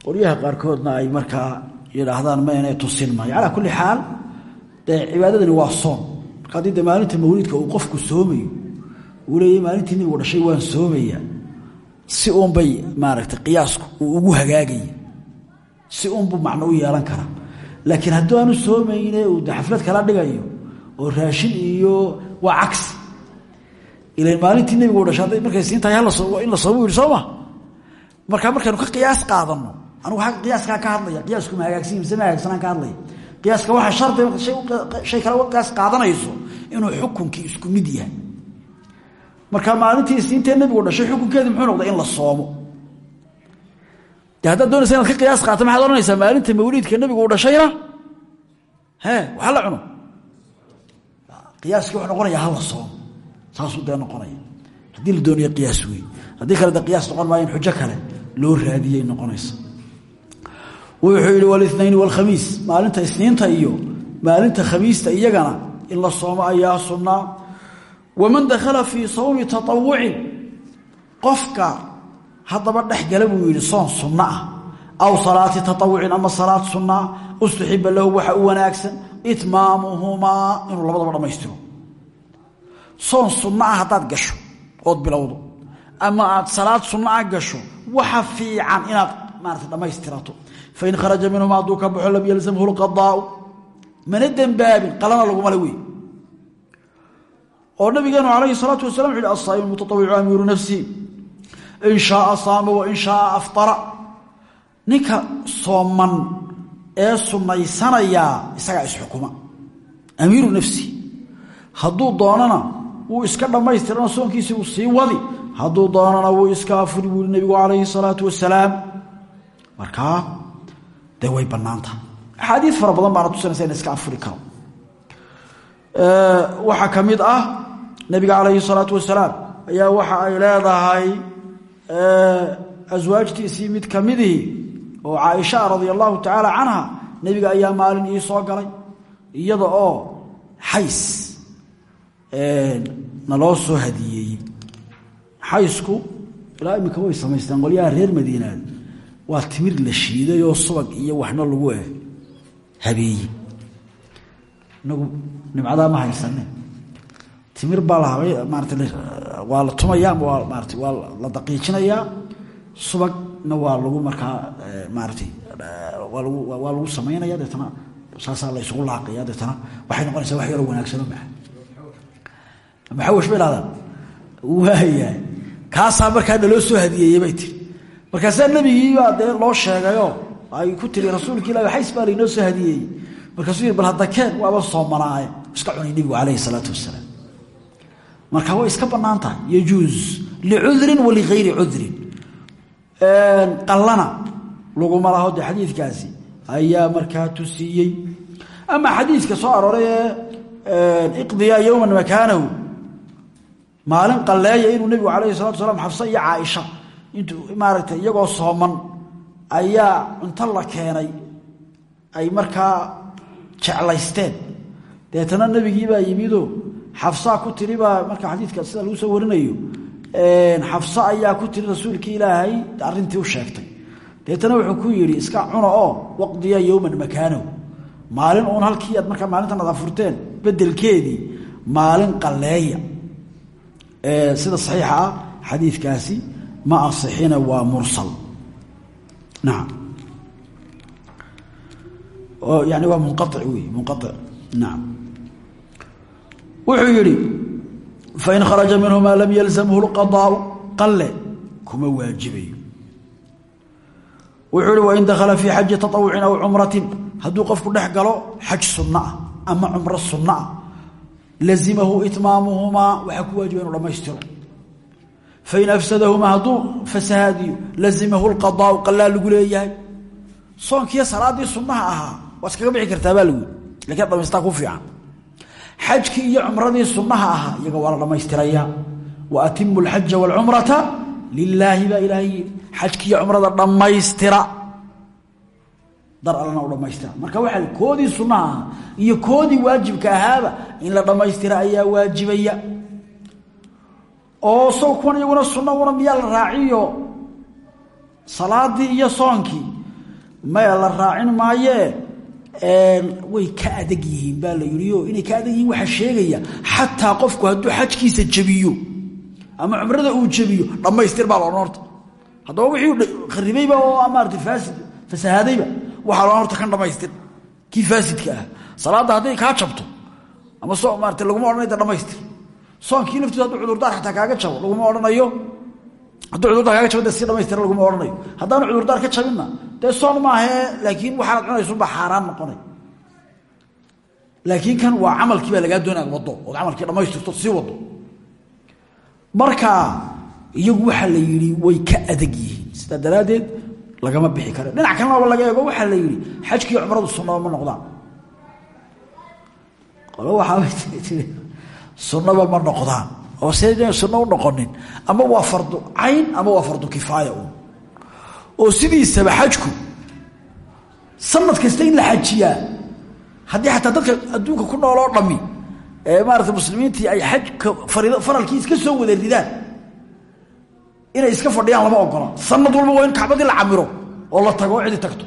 Qolyaha qaarkoodna ay markaa yidhaahdaan mayna tusin maayo. Calaa kulli xaal dee cibaadadani waa soom. Marka haddii de maalinta uu qofku soomayo uu maalintii nebigu dhashay waan soomaya si uunbay maaragtay qiyaasku ugu hagaagaya si uunbuu macno u yeelan karaa laakiin hadduu aanu soomayne uu de xaflad kala dhigayo oo raashin iyo waa cagsi ilan maalintii nebigu dhashay hadday markay siin tahay hala in la soomo yidhi soo ma. Markaa markaynu ka qiyaas qaadanno anugu agga qiyaaskaa ka hadlaya qiyaasku ma hagaagsanyi mise ma hagaagsanaan ka hadlaya. Qiyaaska waxaa shardi shay kale uga qiyaas qaadanayso inuu xukunkii isku mid yahay. Marka maalintii isniintee nebigu dhashay xukunkeedii muxuu noqday in la soomo de haddaad doonaysa inaad ka qiyaas qaato maxaad ohanaysaa maalinta mawliidka nebigu uu dhashayna? He waxa la cuno. Qiyaaskii wuxuu noqonaya haba soom saasuu dee noqonaya. Haddii la doonayo qiyaas wey haddii kale de qiyaas noqon maayo xujo kale loo raadiyay noqonaysa. Wuxuu yidhi walitnayn walkhamiis maalinta isniinta iyo maalinta khamiista iyagana in la soomo ayaa sunnaa. Waman dakhala fii sawmi taawucin qofka haddaba dhex gala buu yidhi soon sunno ah. Aw salaati taطawucin ama salaad sunnaa ustuxiba lahu waxa u wanaagsan itmaamuhumaa inuu labadaba dhammaystiro soon sunno ah haddaad gasho ood bilowdo. Ama aad salaad ah gasho waxa fiican inaad maarata dhammaystirato fain kharaja minhuma hadduu ka baxo lam yalzamhu lqadaau mana dembaabin qalana laguma le wey oo nabigeenu calayhi salaatu wasalam wuxu uhi asaaim mutatawicu amiiru nafsihi in shaaa saama wain shaaa aftara ninka sooman ee sunnaysanayaa isagaa isxukuma amiiru nafsihi hadduu doonana wuu iska dhammaystirana soonkiisii uu sii wadi hadduu doonana wuu iska afuri buu nebigu calayhi salaatu wasalaam markaa dee way bannaanta axaadiid fara badan baana iska afuri karo waxaa ka ah nebiga calayhi salaatu wasalaam ayaa waxa ay leedahay aswaajtiisii mid ka midihii oo caaisha radia allahu tacaala canha nebiga ayaa maalin ii soo galay iyada oo xays naloo soo hadiyeeyey xaysku ilaa iminka way samaysteen qolyaha reer madiinaad waa timir la shiiday oo subag iyo waxna lagu eh habeeye inagu nimcadaa ma haysane timir baa la habay maarata waa la tumaya ama waa maarata waa la daqiijinayaa subagna waa lagu markaa maaratay waa lagu waa lagu samaynaya deetana saasaa la isugu laaqaya deetana. Waxay noqonaysaa wax yaroo wanaagsano maa maxawash bay dhahdaan waaya kaasaa markaa naloo soo hadiyeeyey bay tiri markaasaa nebigiibaa dee loo sheegayoo ay ku tiri rasuulka ilah xays baa laynoo soo hadiyeeyey markaasuu yidhi bal hadda keen waaba soomanaaye iska cunay nebigu calayhi salaatu wasalaam marka way iska bannaan tahay yajuus licudrin wa ligayri cudrin qallana laguma laho dee xadiidkaasi. Ayaa markaa tusiiyey ama xadiidka soo arooray ee iqdiyaa yowman makaanahu maalin qalleeya inuu nebigu calayhi salatu wasalaam xafse iyo caaisha. Intuu maaragtay iyagoo sooman ayaa cunto la keenay. Ay markaa jeclaysteen. Deetana nebigiibaa yimidoo xafsaa ku tiri baa markaa xadiidka sida lagu soo warinayo xafsa ayaa ku tiri rasuulkii ilaahay arrintii u sheegtay. Deetana wuxuu ku yidhi iska cuna oo waqdiya yowman makaanahu maalin uun halkii aad markaa maalintan ad afurteen bedelkeedii maalin qalleeya. Sida saxiixa ah xadiidkaasi ma asixina waa mursal. Nacam yani waa munqaic wey munqaic nacam wuxuu yidhi fain kharaja minhumaa lam yalzamhu lqadaau qalle kuma waajibayo. Wuxuu ihi wain dakhala fii xaji taawucin aw cumratin hadduu qofku dhex galo xaj ah ama cumro sunno ah. Lazimahu itmaamuhumaa waxaa ku waajiba inuu dhammaystiro fain afsadahumaa hadduu fasahaadiyo lazimahu lqadaau qalaa lagu leeyahay. Soonkiiyo salaaddii sunnaha ahaa bixi kartaa baa lagu yii lakiin ku fiican xajkii iyo cumradii sunnaha ahaa iyaga waa la dhammaystirayaa wa atimu alxaja waalcumrata lilaahi baa ilaahay yidhi xajkiiyo cumrada dhammaystira dar allana u dhammaystira marka waxaa koodii sunnaha ahaa iyo koodii waajibka ahaaba in la dhammaystira ayaa waajibaya. Oo sow kuwan iyaguna sunna miyaa la raaciyo? Salaadii iyo soonkii. Maya la raacin maayee way ka adag yihiin baa la yidhi. Inay ka adag yihiin waxaa sheegaya xataa qofku hadduu xajkiisa jabiyo ama cumrada uu jabiyo dhammaystir baa loodhan horta haddaba wixii kharibayba oo maarata faasid fasahaadayba waxaa loodhan horta kan dhammaystir. Kii faasidka ah. Salaadda hadday kaa jabto ama so maarata laguma odhanay da dhamaystir soonkii laftiisu hadduu cudurdaar xataa kaaga jabo laguma odhanayo. Hadduu cudurdaar kaaga jabo de si dhamaystira laguma odhanayo. Haddaanu cudurdaar ka jabinna dee soon maahee laakiin waxaanad cunaysunbaa xaaraan noqonay. Laakiin kan waa camalkii baa lagaa doonay ad wado ood camalkii dhamaystirto sii wado marka iyagu waxaa la yidhi way ka adag yihiin. Sidaa daraaddeed lagama bixi karo. Dhinac kalena laga eego waxaa la yidhi xajkiiyo cumradu sunnaba ma noqdaan. Qolo tii sunnaba ma noqdaan. Oo siday sunno noqonin? Ama waa fardu cayn ama waa fardu kifaaya oo sidiisaba xajku sanad kasta in la xajiyaa. Haddii xataa dadka adduunka ku nooloo dhami ee maarata muslimiintii ay xajka faralkii iska soo wada ridaan inay iska fadhiyaan lama ogola sanad walba waa in kacbadii la camiro oo la tago oo cidi tagto.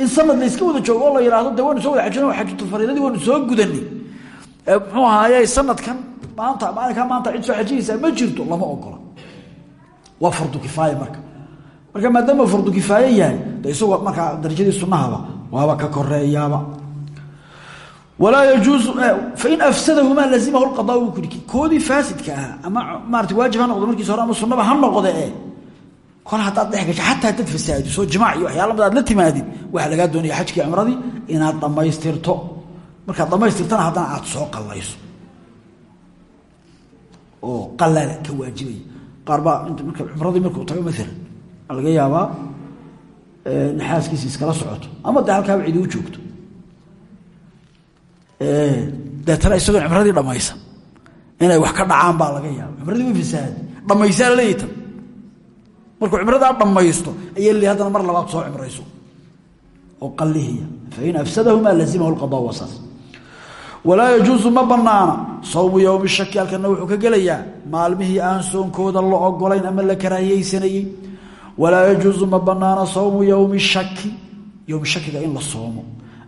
In sanad la iska wada joogo oo la yidhaahdo de soo wada ajina xajutulfariidadii waynu soo gudanay muxuu ahaaye sanadkan maanta maalinkaa maanta cid soo xajiyaysaa ma jirto lama ogola waa fardu kifaaya marka marka maadaama fardu kifaaye yahay de isagoo markaa darajadii waaba ka koreeyaaba walaa yajuusu fain afsadahumaa lazimahu lqadaa buu ku yidhi koodii faasidka ahaa ama maarata waajib ha noqdo markiisa hore ama sunnaba ha noqde e kol haddaad dhex gasho xataa haddaad fasaadiso jimaac iyo waxyaala mid aad la timaadid waxaa lagaa doonaya xajkii cimradii inaad dhammaystirto. Markaad dhammaystirtana aad soo qallayso. Oo qalala ka waajibaya. Qaar baa cumradii markuu tago maalan laga yaabaa naxaaskiisi iskala socoto. Ama de halkaaba cidi u joogto. Deetana isagoo cimradii dhammaysan inay wax ka dhacaan baa laga yaaba cumradii way fasahaadi dhammaysaa laleeyahy tan markuu cimradaa dhammaysto ayaa laleey haddana mar labaad soo cimrayso. Oo qallihiya. Fain afsadahumaa lazimahu lqada wasaas walaa yajuusu ma banaana sawmu yowmi shaki halkana wuxuu ka gelayaa maalmihii aan soonkooda la ogolayn ama la karaahiyeysanayey walaa yajuusu ma banaana sawmu yowmi shaki yowmi shakiga in la soomo.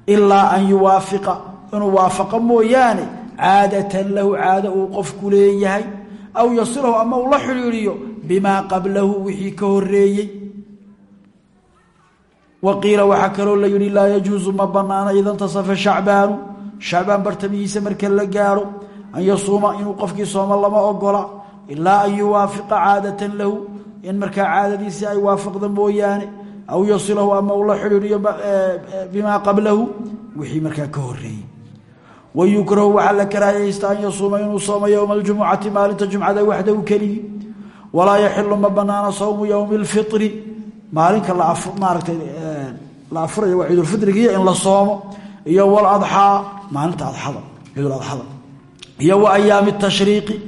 Ilaa an yuwaafiqa inuu waafaqo mooyaane caadatan lahu caado uu qofku leeyahay aw yasilahu ama uu la xidhiiriyo bimaa qablahu wixii ka horeeyey wa qiila waxaa kaloo la yihi laa yajuusu ma banaana ida ntasafa shacbaanu. Shacbaan bartamihiisa marka la gaaro an yasuuma inuu qofkii sooma lama ogola. Ilaa an yuwaafiqa caadatan lahu in markaa caadadiisii ay waafaqda mooyaane aw yasilahu ama uu la xidhiiriyo bimaa qablahu wixii markaa ka horeeyey wayukrahu waxaa la karaahiyaysta an yasuuma inuu soomo yowma aljumucati maalinta jumcada waxdahu keligii walaa yaxilu ma banaana sawmu yowmi lfiri maalinka maaragtay la afurayo waa ciidulfidrigiiyo in la soomo iyo waladxaa maalinta adxada ciiduladxada iyo wa ayaami tashriiqi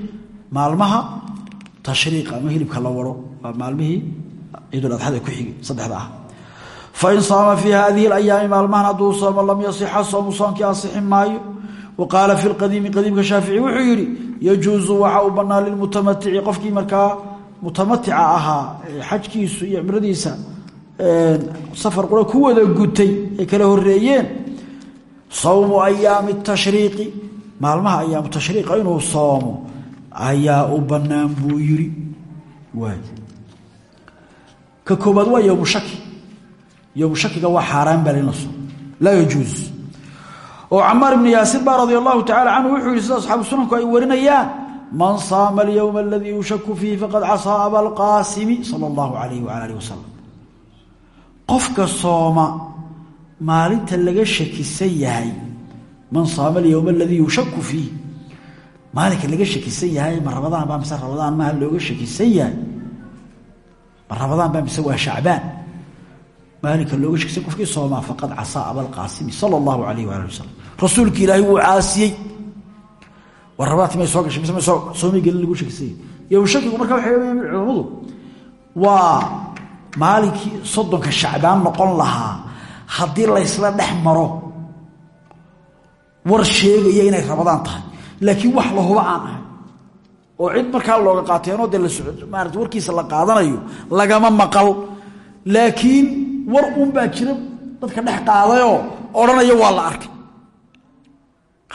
maalmaha tashriiqa ama hilibka la waro waa maalmihii ciiduladxada ku xigi saddexda ah. Fain saama fii hadihi alayaami maalmahan hadduu soomo lam yasixa soomu soonkii ansixi maayo wa qaala fi lqadiimi qadiimka shaafici wuxuu yidhi yajuusu waxa uu bannaa lilmutamatici qofkii markaa mutamatica ahaa xajkiisu iyo cimradiisa safar qura ku wada gutay ay kala horeeyeen sawmu ayaami tashriiqi maalmaha ayaamu tashriiqa inuu soomo ayaa u bannaan buu yidhi. Waay. Ka koobaad waa yowmu shaki. Yowmu shakiga waa xaaraan baa lina soomo laa yajuus oo camaar ibni yaasir baa radia allahu tacala canhu wuxuu yihi sida asxaabu sunanku ay warinayaan man saama alyowma aladii yushaku fiihi faqad casaa aba alqaasimi sala allahu alayh wala alih wasalam qofka sooma maalinta laga shakisan yahay man saama alyowma aladii yushaku fiih maalinka laga shakisan yahay ma rabadaan baa mise rabadaan maaha looga shakisan yahay? Ma rabadaan baa mise waa shacbaan. Maalinka looga shakisan qofkii soomaa faqad casaa abalqaasimi sala allahu alayh waali wasalam rasuulki ilaahay wuu caasiyey. War rabadaanti may soo gashay mise may soomay gelin lagu shakisan yahay. Yowshakigu marka waxay culamadu waa maalinkii soddonka shacbaan noqon lahaa haddii laysla dhex maro war sheegaya inay rabadaan tahay laakiin wax lahuba aan ahay. oo cid markaa looga qaateenoo dee maarata warkiisa la qaadanayo lagama maqal. Laakiin war uun baa jira dadka dhex qaadayoo odhanaya waa la arkay.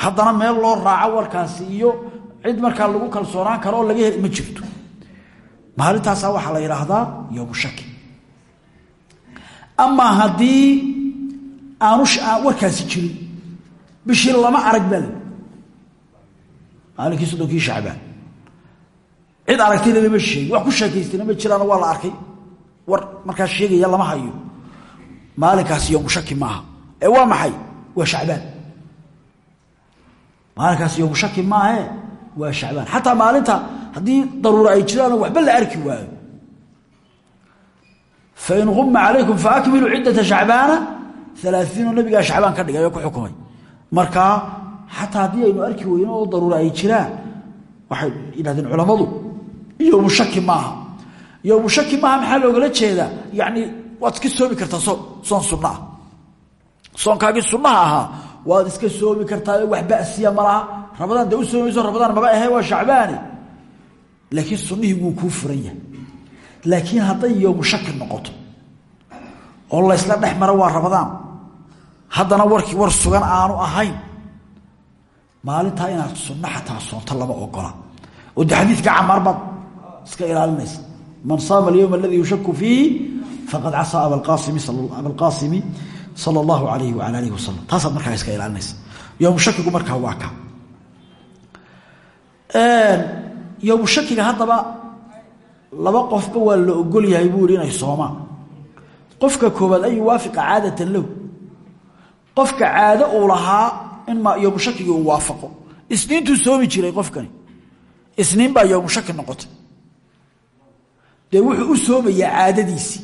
Haddana meel loo raaco warkaasi iyo cid markaa lagu kalsoonaan karo laga heli ma jirto. Maalintaasaa waxaa la yidhaahdaa yowmu shaki. Amaa haddii aanu warkaasi jirin bishii lama arag baa le maalinkii soddonkii shacbaan. Cid aragtayna lama sheegi wax ku sheekaystayna ma jiraano waa la arkay. War markaas sheegaya lama hayo. Maalinkaasi yowmu shaki maaha. Ee waa maxay? Waa shacbaan. Maalinkaasi yowmu shaki maahe waa shacbaan. Xataa maalinta haddii daruura ay jiraanoo waxba la arki waayo. Fain uma calaykum faakmiluu ciddata shacbaana alaaiinoo nabigaa shacbaan ka dhigay oo ku xukumay. Markaa xataa haddii aynu arki weyno oo daruura ay jiraan waxay yidhahdeen culammadu yowmu shaki maaha yowmu shaki maaha maxaa loogala jeedaa? Yacni waad iska soomi kartaa soon soon sunna ah. Soonkaagii sunnaha ahaa iska soomi kartaa wax basiya malaha rabadaan dee u soomayso rabadaan maba ahe waa shacbaani. Laakiin sunnihii wuu kuu furan yahay. Laakiin hadday yowmu shaki noqoto oo laysla dhex maro waa rabadaan haddana warkii war sugan aanu ahayn maalintaa inaad sunno xataa soonto lama ogola. Oo de xadiidka camaar baad iska ilaalinaysa. Man saama alyowm aladii yushaku fiihi faqad casaa abalqaasimi sala allahu alayhi waala alihi wasalam taasaad markaa iska ilaalinaysa. Yowmu shakigu markaa waa ka. Yowmu shakiga haddaba laba qofba waa la ogol yahay buu yihi inay soomaan qofka koobaad an yuwaafiqa caadatan lahu qofka caado uu lahaa in yowmu shakigii uu waafaqo. Isniintuu soomi jiray qofkani. Isniin baa yowmu shaki noqotay. Dee wuxuu u soomayaa caadadiisii.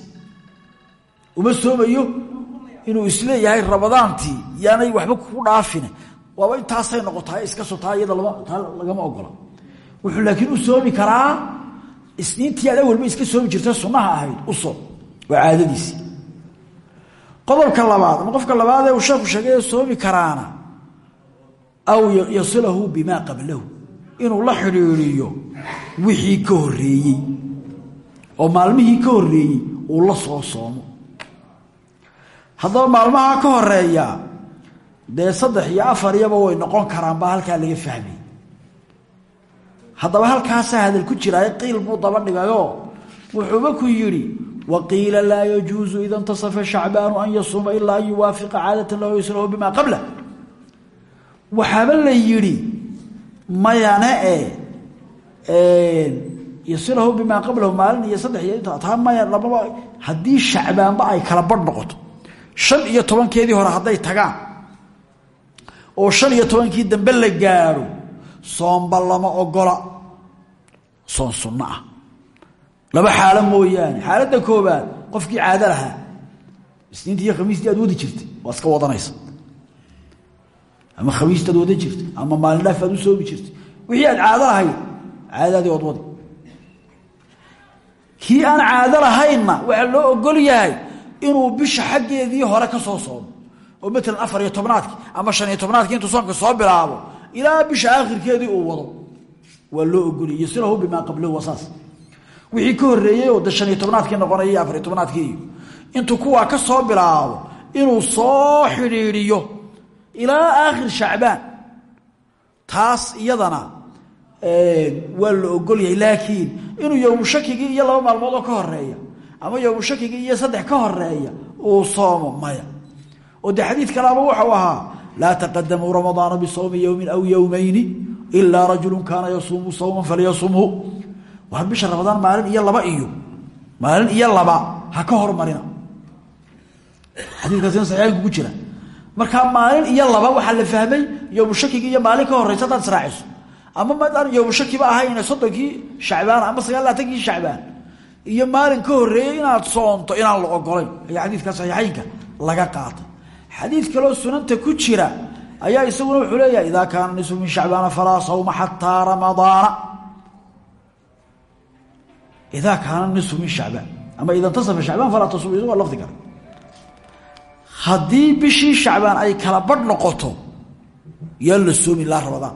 Uma soomayo inuu is leeyahay rabadaantii yaanay waxba ku dhaafine. Waaba intaasay noqotaa iska so taa iyada lagama ogola. Wuxuu laakiin u soomi karaa isniintii aad awalba iska soomi jirta sunnaha ahayd u soom waa caadadiisii. Qodobka labaad qofka labaad ee uu sheeku sheegay ee soomi karaana aw yasilahu bimaa qablahu. Inuu la xidhiiriyo wixii ka horeeyey oo maalmihii ka horeeyey uu la soo soomo. Haddaba maalmaha ka horreeya dee saddex iyo afar iyaba way noqon karaan baa halkaa laga fahmay. Haddaba halkaasaa hadal ku jiraayo qiil buu daba dhigayoo wuxuuba ku yidhi waqiila laa yajuusu ida intasafa shacbaanu an yasuuma ilaa an yuwaafiqa caadatan lahu yaslahu bimaa qablah waxaaba la yidhi mayane e yasilahu bimaa qablahu maalin iyo saddex iyo inta taa maya lamaba haddii shacbaanba ay kala badh noqoto shan iyo tobankeedii hore hadday tagaan oo shan iyo tobankii dambe la gaadho soomba lama ogola. Soon sunno ah. Laba xaalo mooyaane. Xaaladda koobaad qofkii caado lahaa isniintii iyo khamiistii aad wadi jirtay waa iska wadanaysa ama khamiistaad wadan jirtay ama maalin dhaaf u soomi jirtay wixii aad caado lahayd caadadaadii ood wadi. Kii aan caado lahaynna waxaa loo ogol yahay inuu bisha xaggeedii hore ka soo soomo oo maalan afar iyo ama shan iyo tobnaadkii intuu soomka soo bilaabo ilaa bisha aakhirkeedii uu wado. Waa loo ogoliyay yasilahu bimaa qablahu wasaas wixii ka horeeyey oo de shan iyo tobnaadkii noqonaya iyo kuwaa ka soo bilaabo inuu soo xidhiidhiyo ilaa aakhir shacbaan. Taas iyadana waa la ogol yahay laakiin inuu yowmu shakigii iyo laba maalmood oo ka horreeya ama yowmu shakigii iyo saddex ka horreeya uu soomo maya. Oo de xadiid kalaaba waxau ahaa laa taqadamuu ramadaana bisawmi yowmin aw yowmayni ilaa rajulu kaana yasuumu sawman falyasumhu. War bisha ramadaan maalin iyo laba iyo maalin iyo laba ha ka hormarina. Xadiikaasina saxiixaynku ku jira markaa maalin iyo laba waxaa la fahmay yowmushakiga iyo maalin ka horeysa hadaad israaciso ama madaan yowmushakiba ahayn soddonkii shacbaan ama sagaal labaatankii shacbaan. Iyo maalin ka horeeyey inaad soonto inaan la ogolayn. Ayaa xadiidka saxiixaynka laga qaatay. Xadiid kaloo sunanta ku jira ayaa isaguna wuxuu leeyahay idaa kaana nisfu min shacbaana falaa sawma xataa ramadaana. Idaa kaana nisfu min shacbaan. Ama ida intasafa shacbaan falaa tasum waa lafdi kale haddii bishii shacbaan ay kala badh noqoto yaan la soomin ilaa ramadaan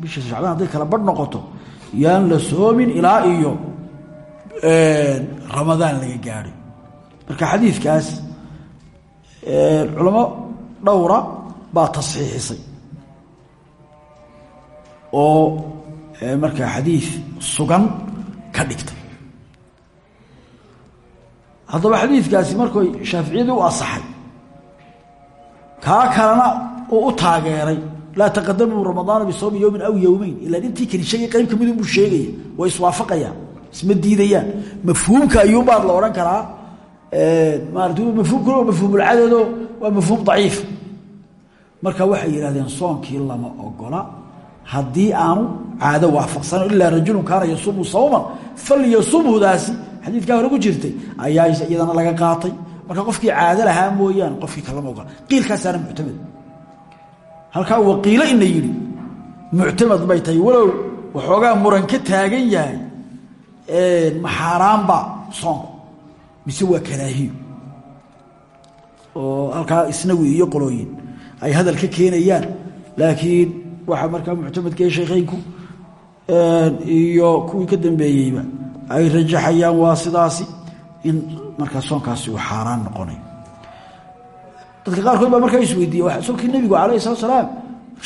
bishii shacbaan hadday kala badh noqoto yaan la soomin ilaa iyo ramadaan laga gaadhay marka xadiidkaas culamo dhowra baa tasxiixisay. Oo markaa xadiid sugan ka dhigtay haddaba xadiidkaasi markay shaaficiyadii u asaxay kaa kalena uu u taageeray laa taqadamuu ramadaana bisawmi yowmin aw yowmeyn ilaa intii kani sheegay qayb ka mid unbuu sheegaya way iswaafaqayaan isma diidayaan mafhuumka ayuunbaad la odhan karaa maarata mafhuumkuna waa mafhuumulcadedo waa mafhuum daciif. Marka waxay yidhahdeen soonkii lama ogola haddii aanu caado waafaqsano ilaa rajulun kaana yasuumu sawman falyasumhudaasi xadiidkaa hore ku jirtay ayaa iyadana laga qaatay. Marka qofkii caado lahaa mooyaane qofkii kalama ogola. Qiilkaasaana muctamad. Halkaa waqiilo ina yidhi muctamad bay tahay walow waxoogaa muran ka taagan yahay maxaaraanba soonku mise waa karaahiyo? Oo halkaa isnawi iyo qolooyin ay hadal ka keenayaan. Laakiin waxaa markaa muctamadkee sheekheynku iyo kuwii ka dambeeyeyba ay rajaxayaan waa sidaasi. In markaa soonkaasi uu xaaraan noqonayo dadka qaarkood baa markaa isweydiiye soonkii nebigu alayh salatu salaam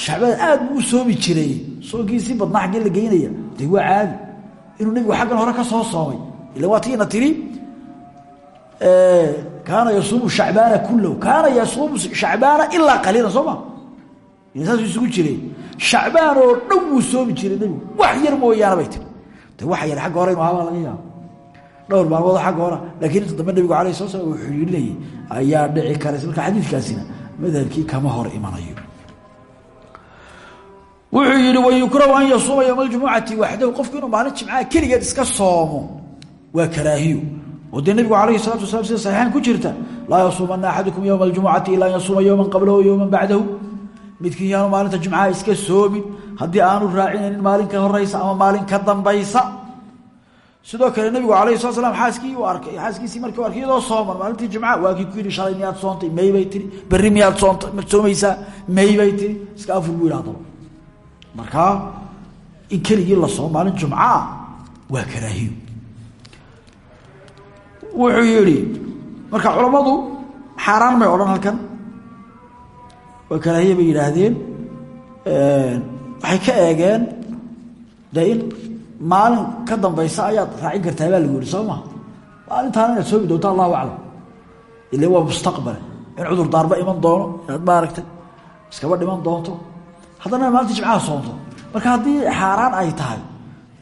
shacbaan aad buu u soomi jiray. Soonkiisii badnaa xaggee la geynaya. Waa caadi. Inuu nebigu xaggan hore ka soo soomay ila waa tiina tiri kaana yasuumu shacbaana kulahu kaana yasuumu shacbaana ilaa qaliilan soo ma? Isugu jiray. Shacbaan oo dhan wuu soomi jiray nebigu. Wax yar mooyaane bay tiri de waxa yar agga hore inu ahabaa laga yaabo dhowr maalmood agga hore laakiin inta dambe nebigu alayh sala slam uu ayaa dhici karaysa marka xadiidkaasina madhabkii kama hor imanayo. Wuxuu yihi wayukrahu an yasuuma yowma aljumucati waxdahu qofku inuu maalin jimcaha iska soomo waa karaahiyo oo dee nebigu alayhi salatu wasalaam sida ku jirta laa yasuumana axadukum yowma aljumucati ilaa an yasuuma qablahu yowman bacdahu midkiin yaanu maalinta jumcaha iska soomin haddii aanu raacinaynin maalin horeysa ama maalin dambaysa. Sidoo kale nebigu alayhi sala slam aaskii arkay xaaskiisii markii u arkay iyadoo sooman maalintii jumca waa kii ku yidhi shalay miyaad may bay tiri berri miyaad soont soomaysaa? May bay iska afur buu markaa in keligii la soomo maalin jumcaa waa karaahiyo wuxuu yihi marka culammadu xaaraan may odhan halkan waa karaahiye bay yidhaahdeen waxay ka eegeen de in maalin ka dambaysa ayaad raacin kartaa baa lagu yihi soo maa maalintaana inaad soomi doonto allahu aclam. Ile waa mustaqbale in cudur daarba iman doono inaad maaragtay iskaba dhiman doonto. Haddana maalinta jimcaha soonto. Marka haddii xaaraan ay tahay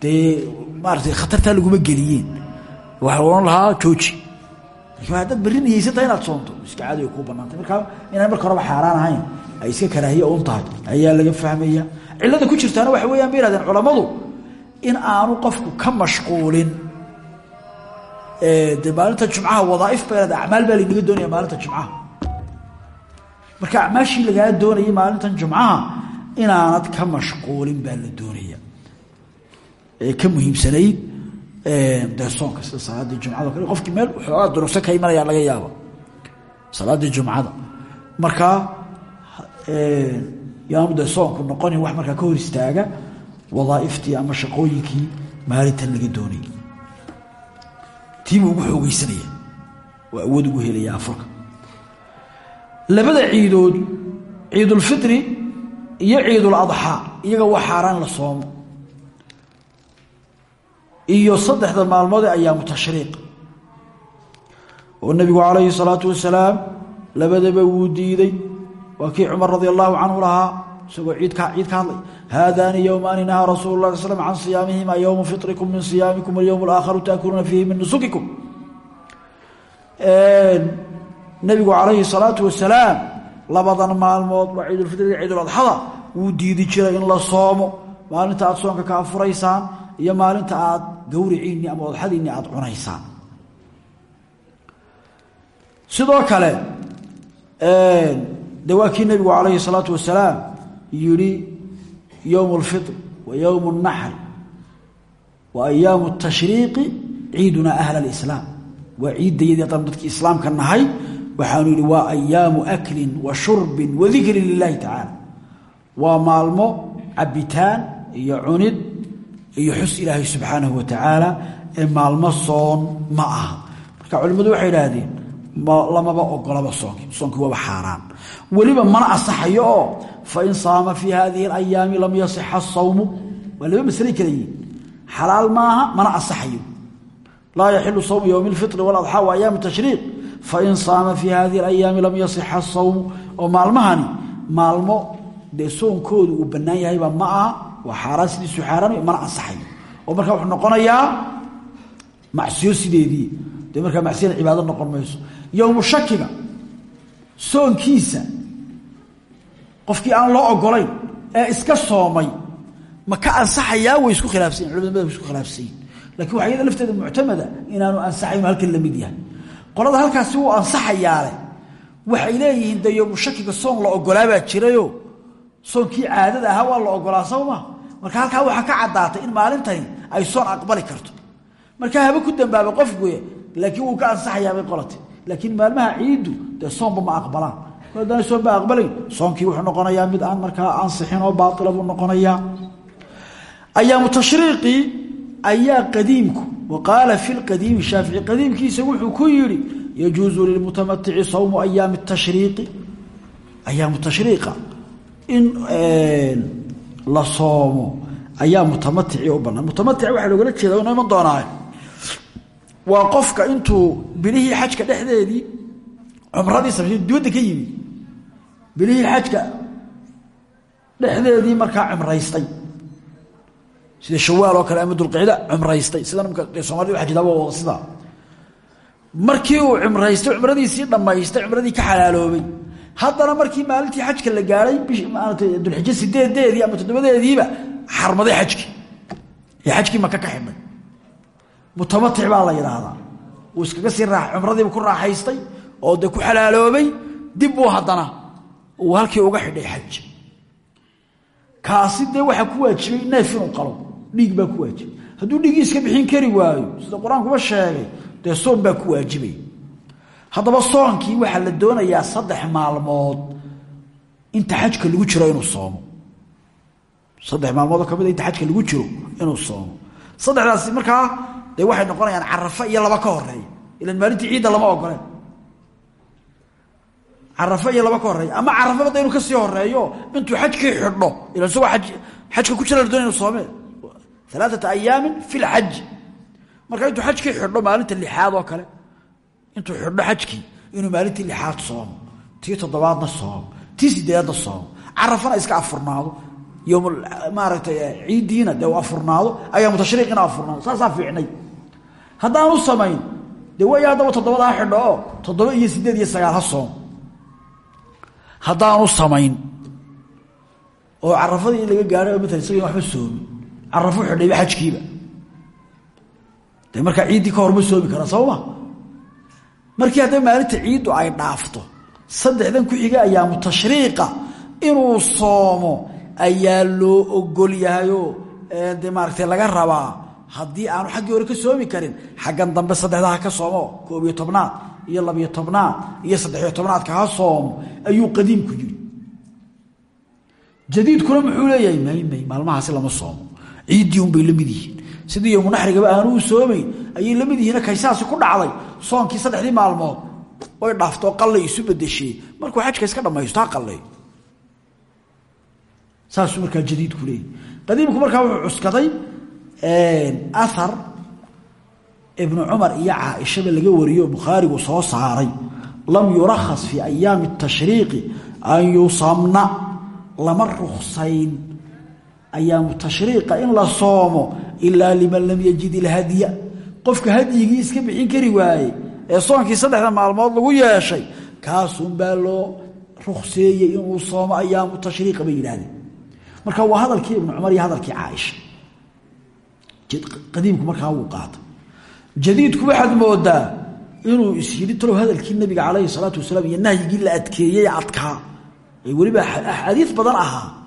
dee maaratay khatartaa laguma geliyeen. Waxa ohan lahaa jooji haddaad berri niyeysanta inaad soonto iska caadi way kuu banaantay markaa inaan marka horeba xaaraan ahayn ay iska karaahiye un tahay ayaa laga fahmaya. Cillada ku jirtaana waxa weeyaan bay culammadu in aanu qofku ka mashquulin. Dee maalinta jumcaha wadaaif bay leeda acmaal baa laynaga doonaya maalinta jumcaha. Marka acmaashii lagaa doonayay maalintan jumcaha inaanad ka mashquulin baa la doonaya. Ee ka muhiimsanayd dee soonka sida salaaddii jumcada kale qofkii meel xoogaa durugsa ka imanaya laga yaaba salaaddii jumcada. Markaa yaanu dee soonku noqonin wax markaa ka hor istaaga wadaaiftii ama shaqooyinkii maalintan laga doonayay tiibuu ugu xoogeysanaya. Waa awood ugu helaya afurka. Labada ciidood ciidulfitri iyo ciiduladxaa iyaga waa xaaraan la soomo iyo saddexda maalmood ee ayaamu tashriiq oo nebigu calayhi salaatu wasalaam labadaba wuu diiday. Waa kii cumar radi allahu canhu lahaa isagoo ciidka ciid ka hadlay. Haadaani yowmaani nahaa rasuulu lah sl can siyaamihima fitrikum min siyaamikum walyowm alaakharu taakuluuna fiihi min nusukikum nebigu calayhi salaatu wasalaam labadan maalmood waa ciidulfitriga ciiduladxada wuu diidi jiray in la soomo. Maalinta aad soonka ka afuraysaan iyo maalinta aad gawriciinni ama odxadiinni aad cunaysaan sidoo kale de waa kii nebigu calayhi salaatu wasalaam yidhi yowm اlfitr wa yowm اnaxri wa ayaamu اtashriiqi ciiduna ahla اlislaam waa ciiddayadii haddaan dadkii islaamka nahay waxaanu yidhi waa ayaamu aklin wa shurbin wa dikrin lilahi tacaala waa maalmo cabitaan iyo cunid iyo xus ilaahay subxaanahu wa tacaala ee maalmo soon ma aha. Marka culimmadu waxay idhaahdeen lamaba ogolaba soonkii soonkii waaba xaaraan weliba mana asaxayo oo fain saama fii hadihi alayaami lam yasixa asawmu waa laba maslay kala yihiin xalaal maaha mana asaxayo laa yaxilu sawmu ywmi اlfitri waladxaa wa ayaami tashriiq. Fain saama fii hadihi alayaami lam yasixa asawmu oo maalmahani maalmo dee soonkoodu uu bannaan yahayba ma aha waa xaaraan sidiisu xaaraanay mana ansaxayo oo markaa wuxuu noqonayaa macsiyo sideedii. Dee markaa cibaado noqon mayso. Yowmu shakiga soonkiisa qofkii aan loo ogolayn ee iska soomay ma ka ansaxayaa? Way isku khilaafsanyin culamada isku khilaafsanyin laakiin waxaa iyada lafteeda muctamada inaanu ansaxayn halkan la mid yahay. Qolada halkaasi wuu ansaxayaale waxay leeyihiin dee yowmu shakiga soon la ogolaabaa jirayo? Soonkii caadada ahaa waa la ogolaa sawma marka halkaa waxaa ka caddaatay in maalintani ay soon aqbali karto. Marka haba ku dambaaba qofku laakiin wuu ka ansaxayaabay qolate laakiin maalmaha ciiddu dee soonba ma aqbalaan. Haddana soon ba aqbalayn soonkii wuxuu noqonayaa mid aan markaa ansixin oo baaila buu noqonayaa. Ayaamu tashriiqi ayaa qadiimku wa qaala fi lqadiimi qadiimkiisa wuxuu ku yidhi yajuusu lilmutamatici sawmu ayaami tashriiqi. Ayaamu tashriiqa. In la soomo. Ayaa mutamatici u banaan. Mutamatic waxaa loogala jeeda inoo iman doonaa waa qofka intuu bilihii xajka dhexdeedii cumradii samay dibadda ka yimi. Bilihii xajka dhexdeedii markaa cumraystay. Sida shawaal oo kale ama dulqicda cumraystay. Sida nimka xajdaaba wada sidaa markii uu cumraystay cumradiisii dhammaystay cumradii ka xalaaloobay haddana markii maalintii xajka la maarata dulxijo sideedeedii ama toddobadeediiba xarmaday xajkii ee xajkii maka ka xidhay mutamatic baa la yidhaahdaa uu iskaga sii raa cumradiiba ku raaxaystay oo dee ku xalaaloobay dib buu haddana uu halkii uga xidhay xaj. Kaasi dee waxaa ku waajibay neef inuu qalo. Dhiig baa ku waajibay. Hadduu dhiiggii iska bixin kari waayo sida qur'aankuba sheegay dee soon baa ku waajibay haddaba soonkii waxaa la doonayaa saddex maalmood inta xajka lagu jiro inuu soomo. Saddex maalmoodoo ka mid inta xajka lagu jiro inuu soomo. Saddexdaasi markaa dee waxay noqonayaan carafa iyo laba ka horreeya ilan maalintii ciidda lama ogoleen. Carafa iyo laba ka horreeya ama carafabada inuu ka sii horeeyo intuu xajkii xidho ilan isagoo aj xajka ku jira la doonay inu soomee alaaata ayaamin fi lxaji marka intuu xajkii xidho maalinta lixaad oo kale intuu xidho xajkii inuu maalintii lixaad soomo tii toddobaadna soomo tii sideedna soomo carafana iska afurnaado yom maaragtay ciiddiina dee u afurnaado ayaamu tashriiqina afurnaado saasaa fiicnay. Haddaanu samayn dee way haddaba toddobada xidho toddoba iyo sideed iyo sagaal ha soomo haddaanu samayn oo carafadii laga gaadho maala isaga waxba soomi carafo xidhayba xajkiiba. Dee markaa ciiddii ka horma soomi karaa sooma markii haddaba maalinta ciiddu ay dhaafto saddexdan ku xiga ayaamu tashriiqa inuu soomo ayaa loo ogol yahayoo de maaragtay laga rabaa. Haddii aanu xaggii hore ka soomi karin xaggan dambe saddexdaha ka soomo koob iyo tobnaad iyo labiyo tobnaad iyo saddexiyo tobnaadka ha soomo ayuu qadiimku yiri jadiidkuna muxuu leeyahay may may maalmahaasi lama soomo. Ciiddii unbay la mid sidii yowmunaxrigaba aanu u soomayn ayay la mid yihiin kaysaasi ku dhacday. Soonkii saddexdii maalmood oy dhaaftoo qallay isu bedeshee markuu xajka iska dhammaysto ha qalleeyo saasuu markaa jadiidku leeyahy qadiimku markaa wuxuu cuskaday ahar ibnu cumar iyo caaishaba laga wariyo bukhaarigu soo saaray. Lam yurakhas fii ayaami tashriiqi an yusamna. Lama ruksayn ayaamu tashriiqa in la soomo ilaa liman lam yajid ilhadya qofka hadyigii iska bixin kari waaye ee soonkii saddexda maalmood lagu yeeshay kaasunbaa loo rukseeyey inuu soomo ayaamu tashriiqa bay yidhaahdeen. Marka waa hadalkii ibnu cumar iyo hadalkii caaisha. Qadiimku markaa wuu qaatay jadiidku waxaad moodaa inuu is yidhi talow hadalkii nabiga calayhi salaatu wasalaam iyo nahyigii la adkeeyey adkaa. Ee weliba axaadiis badan ahaa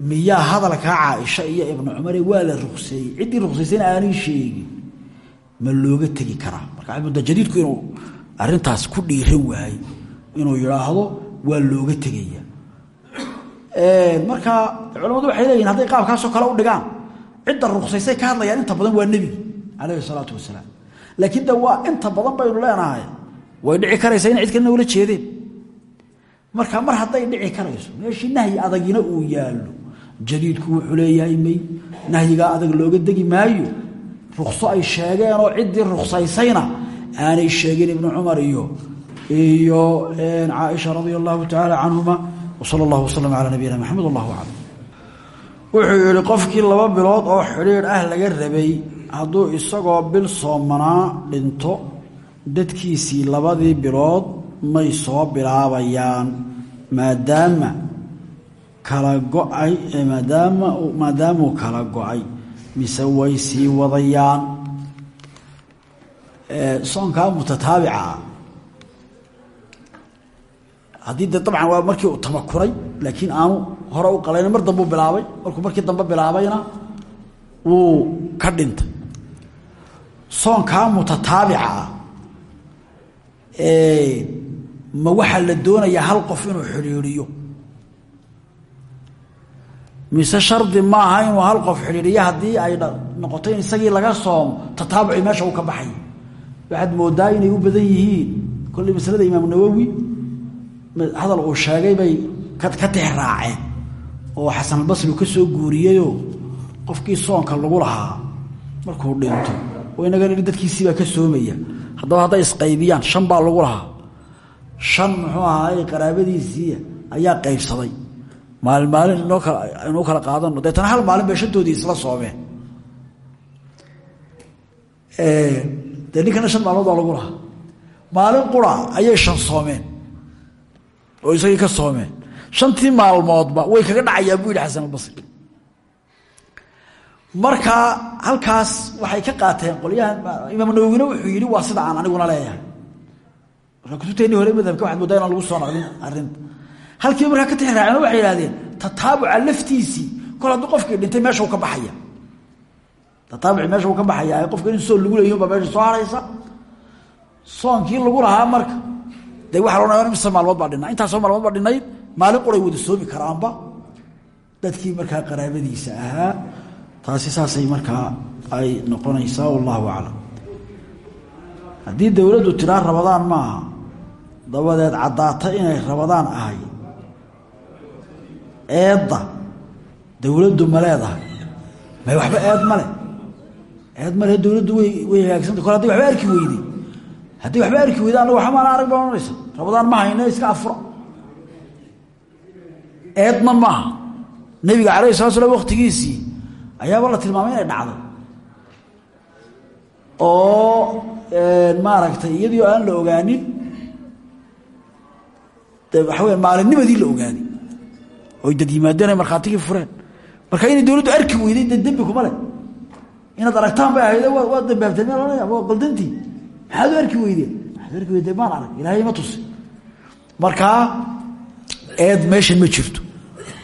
miyaa hadalkaa caaisha iyo ibnu cumare waa la rukseeyey ciddii ruksaysayna aanay sheegin ma looga tegi karaa. Marka waxaad moodaa jadiidku inuu arrintaas ku dhiiran waaye inuu yidhaahdo waa looga tegaya marka culamadu waxay leeyihiin hadday qaabkaasoo kale u dhigaan cidda ruksaysay ka hadlayaan inta badan waa nebigi calayhi salaatu wasalaam. Laakiin de waa inta badan baynu leenahay way dhici karaysa in cid kalena jeedeen. Marka mar hadday dhici karayso meeshii nahyi adagina uu yaallo jadiidku wuxuu leeyahay may nahyigaa adag looga degi maayo? Rukso ay sheegeen oo ciddii ruksaysayna aanay sheegin ibnu cumar iyo iyo caaisha radia allahu tacaala canhuma wsala allahu waslama calaa nabiyina maxamed wallahu aclam wuxuu yihi qofkii laba bilood oo xidhiidh ah laga rabay hadduu isagoo bil soomanaa dhinto dadkiisii labadii bilood may soo bilaabayaan maadaama kala go'ay maadaama maadaamuu kala go'ay mise way sii wadayaan. Soonkaa mutataabica haddii de dabcan waa markii uu tamakuray laakiin aanu hore u qalayna mar dambuu bilaabay markuu markii dambe bilaabayna wuu ka dhintay. Soonkaa mutataabica ah ma waxaa la doonayaa hal qof inuu xidhiidhiyo mise shardi maaha inuu hal qof xidhiidhiyo haddii ay noqoto in isagii laga soomo tataabuci meesha uu ka baxay. Waxaad moodaa inay u badan yihiin. Kolley masalada imaam nawowi hadal uu sheegay bay ka tix raaceen. Oo xasanalbasri ka soo guuriyeyoo qofkii soonka lagu lahaa markuu dhinto. Oo inaga nihi dadkiisiibaa ka soomaya. Haddaba hadday isqaybiyaan shan baa lagu lahaa. Shan muxuu ahaay qaraabadiisii ayaa qaybsaday maalin maalin inuu kala qaadano. Deetana hal maalin bay shantoodii isla soomeen dee ninkana shan maalmood baa lagu lahaa. Maalin qura ayay shan soomeen. Oo isagii ka soomeen. Shantii maalmoodba way kaga dhacayaan buu yidhi xasan albasri. Marka halkaas waxay ka qaateen qolyahan imaam nawowina wuxuu yidhi waa sida aan aniguna leeyahay. Marka kutubteennii hore madhabka waxad moodaa inaan lagu soo naqlin arrinta halkii markaa ka tixi raaceen waxay yidhahdeen tataabuca laftiisii kol hadduu qofkii dhintay meesha uu ka baxaya. Tataabuci meesha uu ka baxaya qofka in soon lagu leeyahin baa meesha soo haraysa. Soonkii lagu lahaa marka de waxa loo nagaa mise maalmood baa dhinaa intaasoo maalmood baa maalin quray wada soomi karaanba. Dadkii markaa qaraabadiisa ahaa taasi saasay markaa ay noqonaysaa wallahu aclam. Haddii dowladdu tiraa rabadaan maaha dabadeed caddaata inay rabadaan ahay eedda dowladdu ma leedahay. May waxba eed male eed male dowladdu way way hagaagsanta kol hadday waxba arki weyday haddii waxba arki weyda anaga waxba maana arag baa ohanaysa rabadaan ma hayne iska afura eedna maaha nebiga calayhi salatu slam waktigiisii ayaaba la tilmaamay inay dhacday oo maaragtay iyadii oo aan la ogaanin de waxa weya maalinnimadii la ogaaday oy dad yimaadeen markhaatigii fureen. Marka inay dowladdu arki weyday de dembi kuma leh. Inaad aragtaan bay ahayde waa dambaabteen waa qaldantii maxaad u arki weydeen? Maxaad arki weyde maan arag ilaahay ma tusi markaa eed meeshan ma jirto.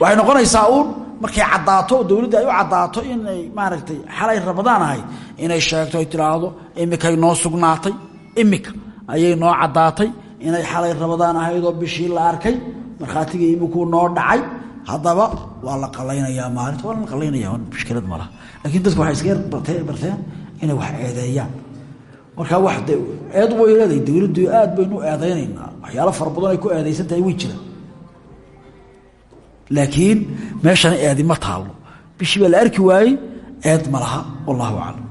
Waxay noqonaysaa uun markay caddaato dowladda ay u caddaato inay maaragtay xalay rabadaan ahayd inay sheegto ay tidhaahdo imikay noo sugnaatay imika ayay noo caddaatay inay xalay rabadaan ahayd oo bishii la arkay markhaatigii imikuu noo dhacay haddaba waa la qalaynayaa maalinta waa la qalaynaya mushkilad ma laha. Laakiin dadku waxay iska bartee barteen inay wax eedeeyaan. Markaa de eed way leedahay dowladdu aad baynu u eedaynaynaa. Waxyaalo fara badan ay ku eedaysan tahay way jiraan laakiin meeshana eedi ma taallo bishii baa la arki waayey eed ma laha wallahu aclam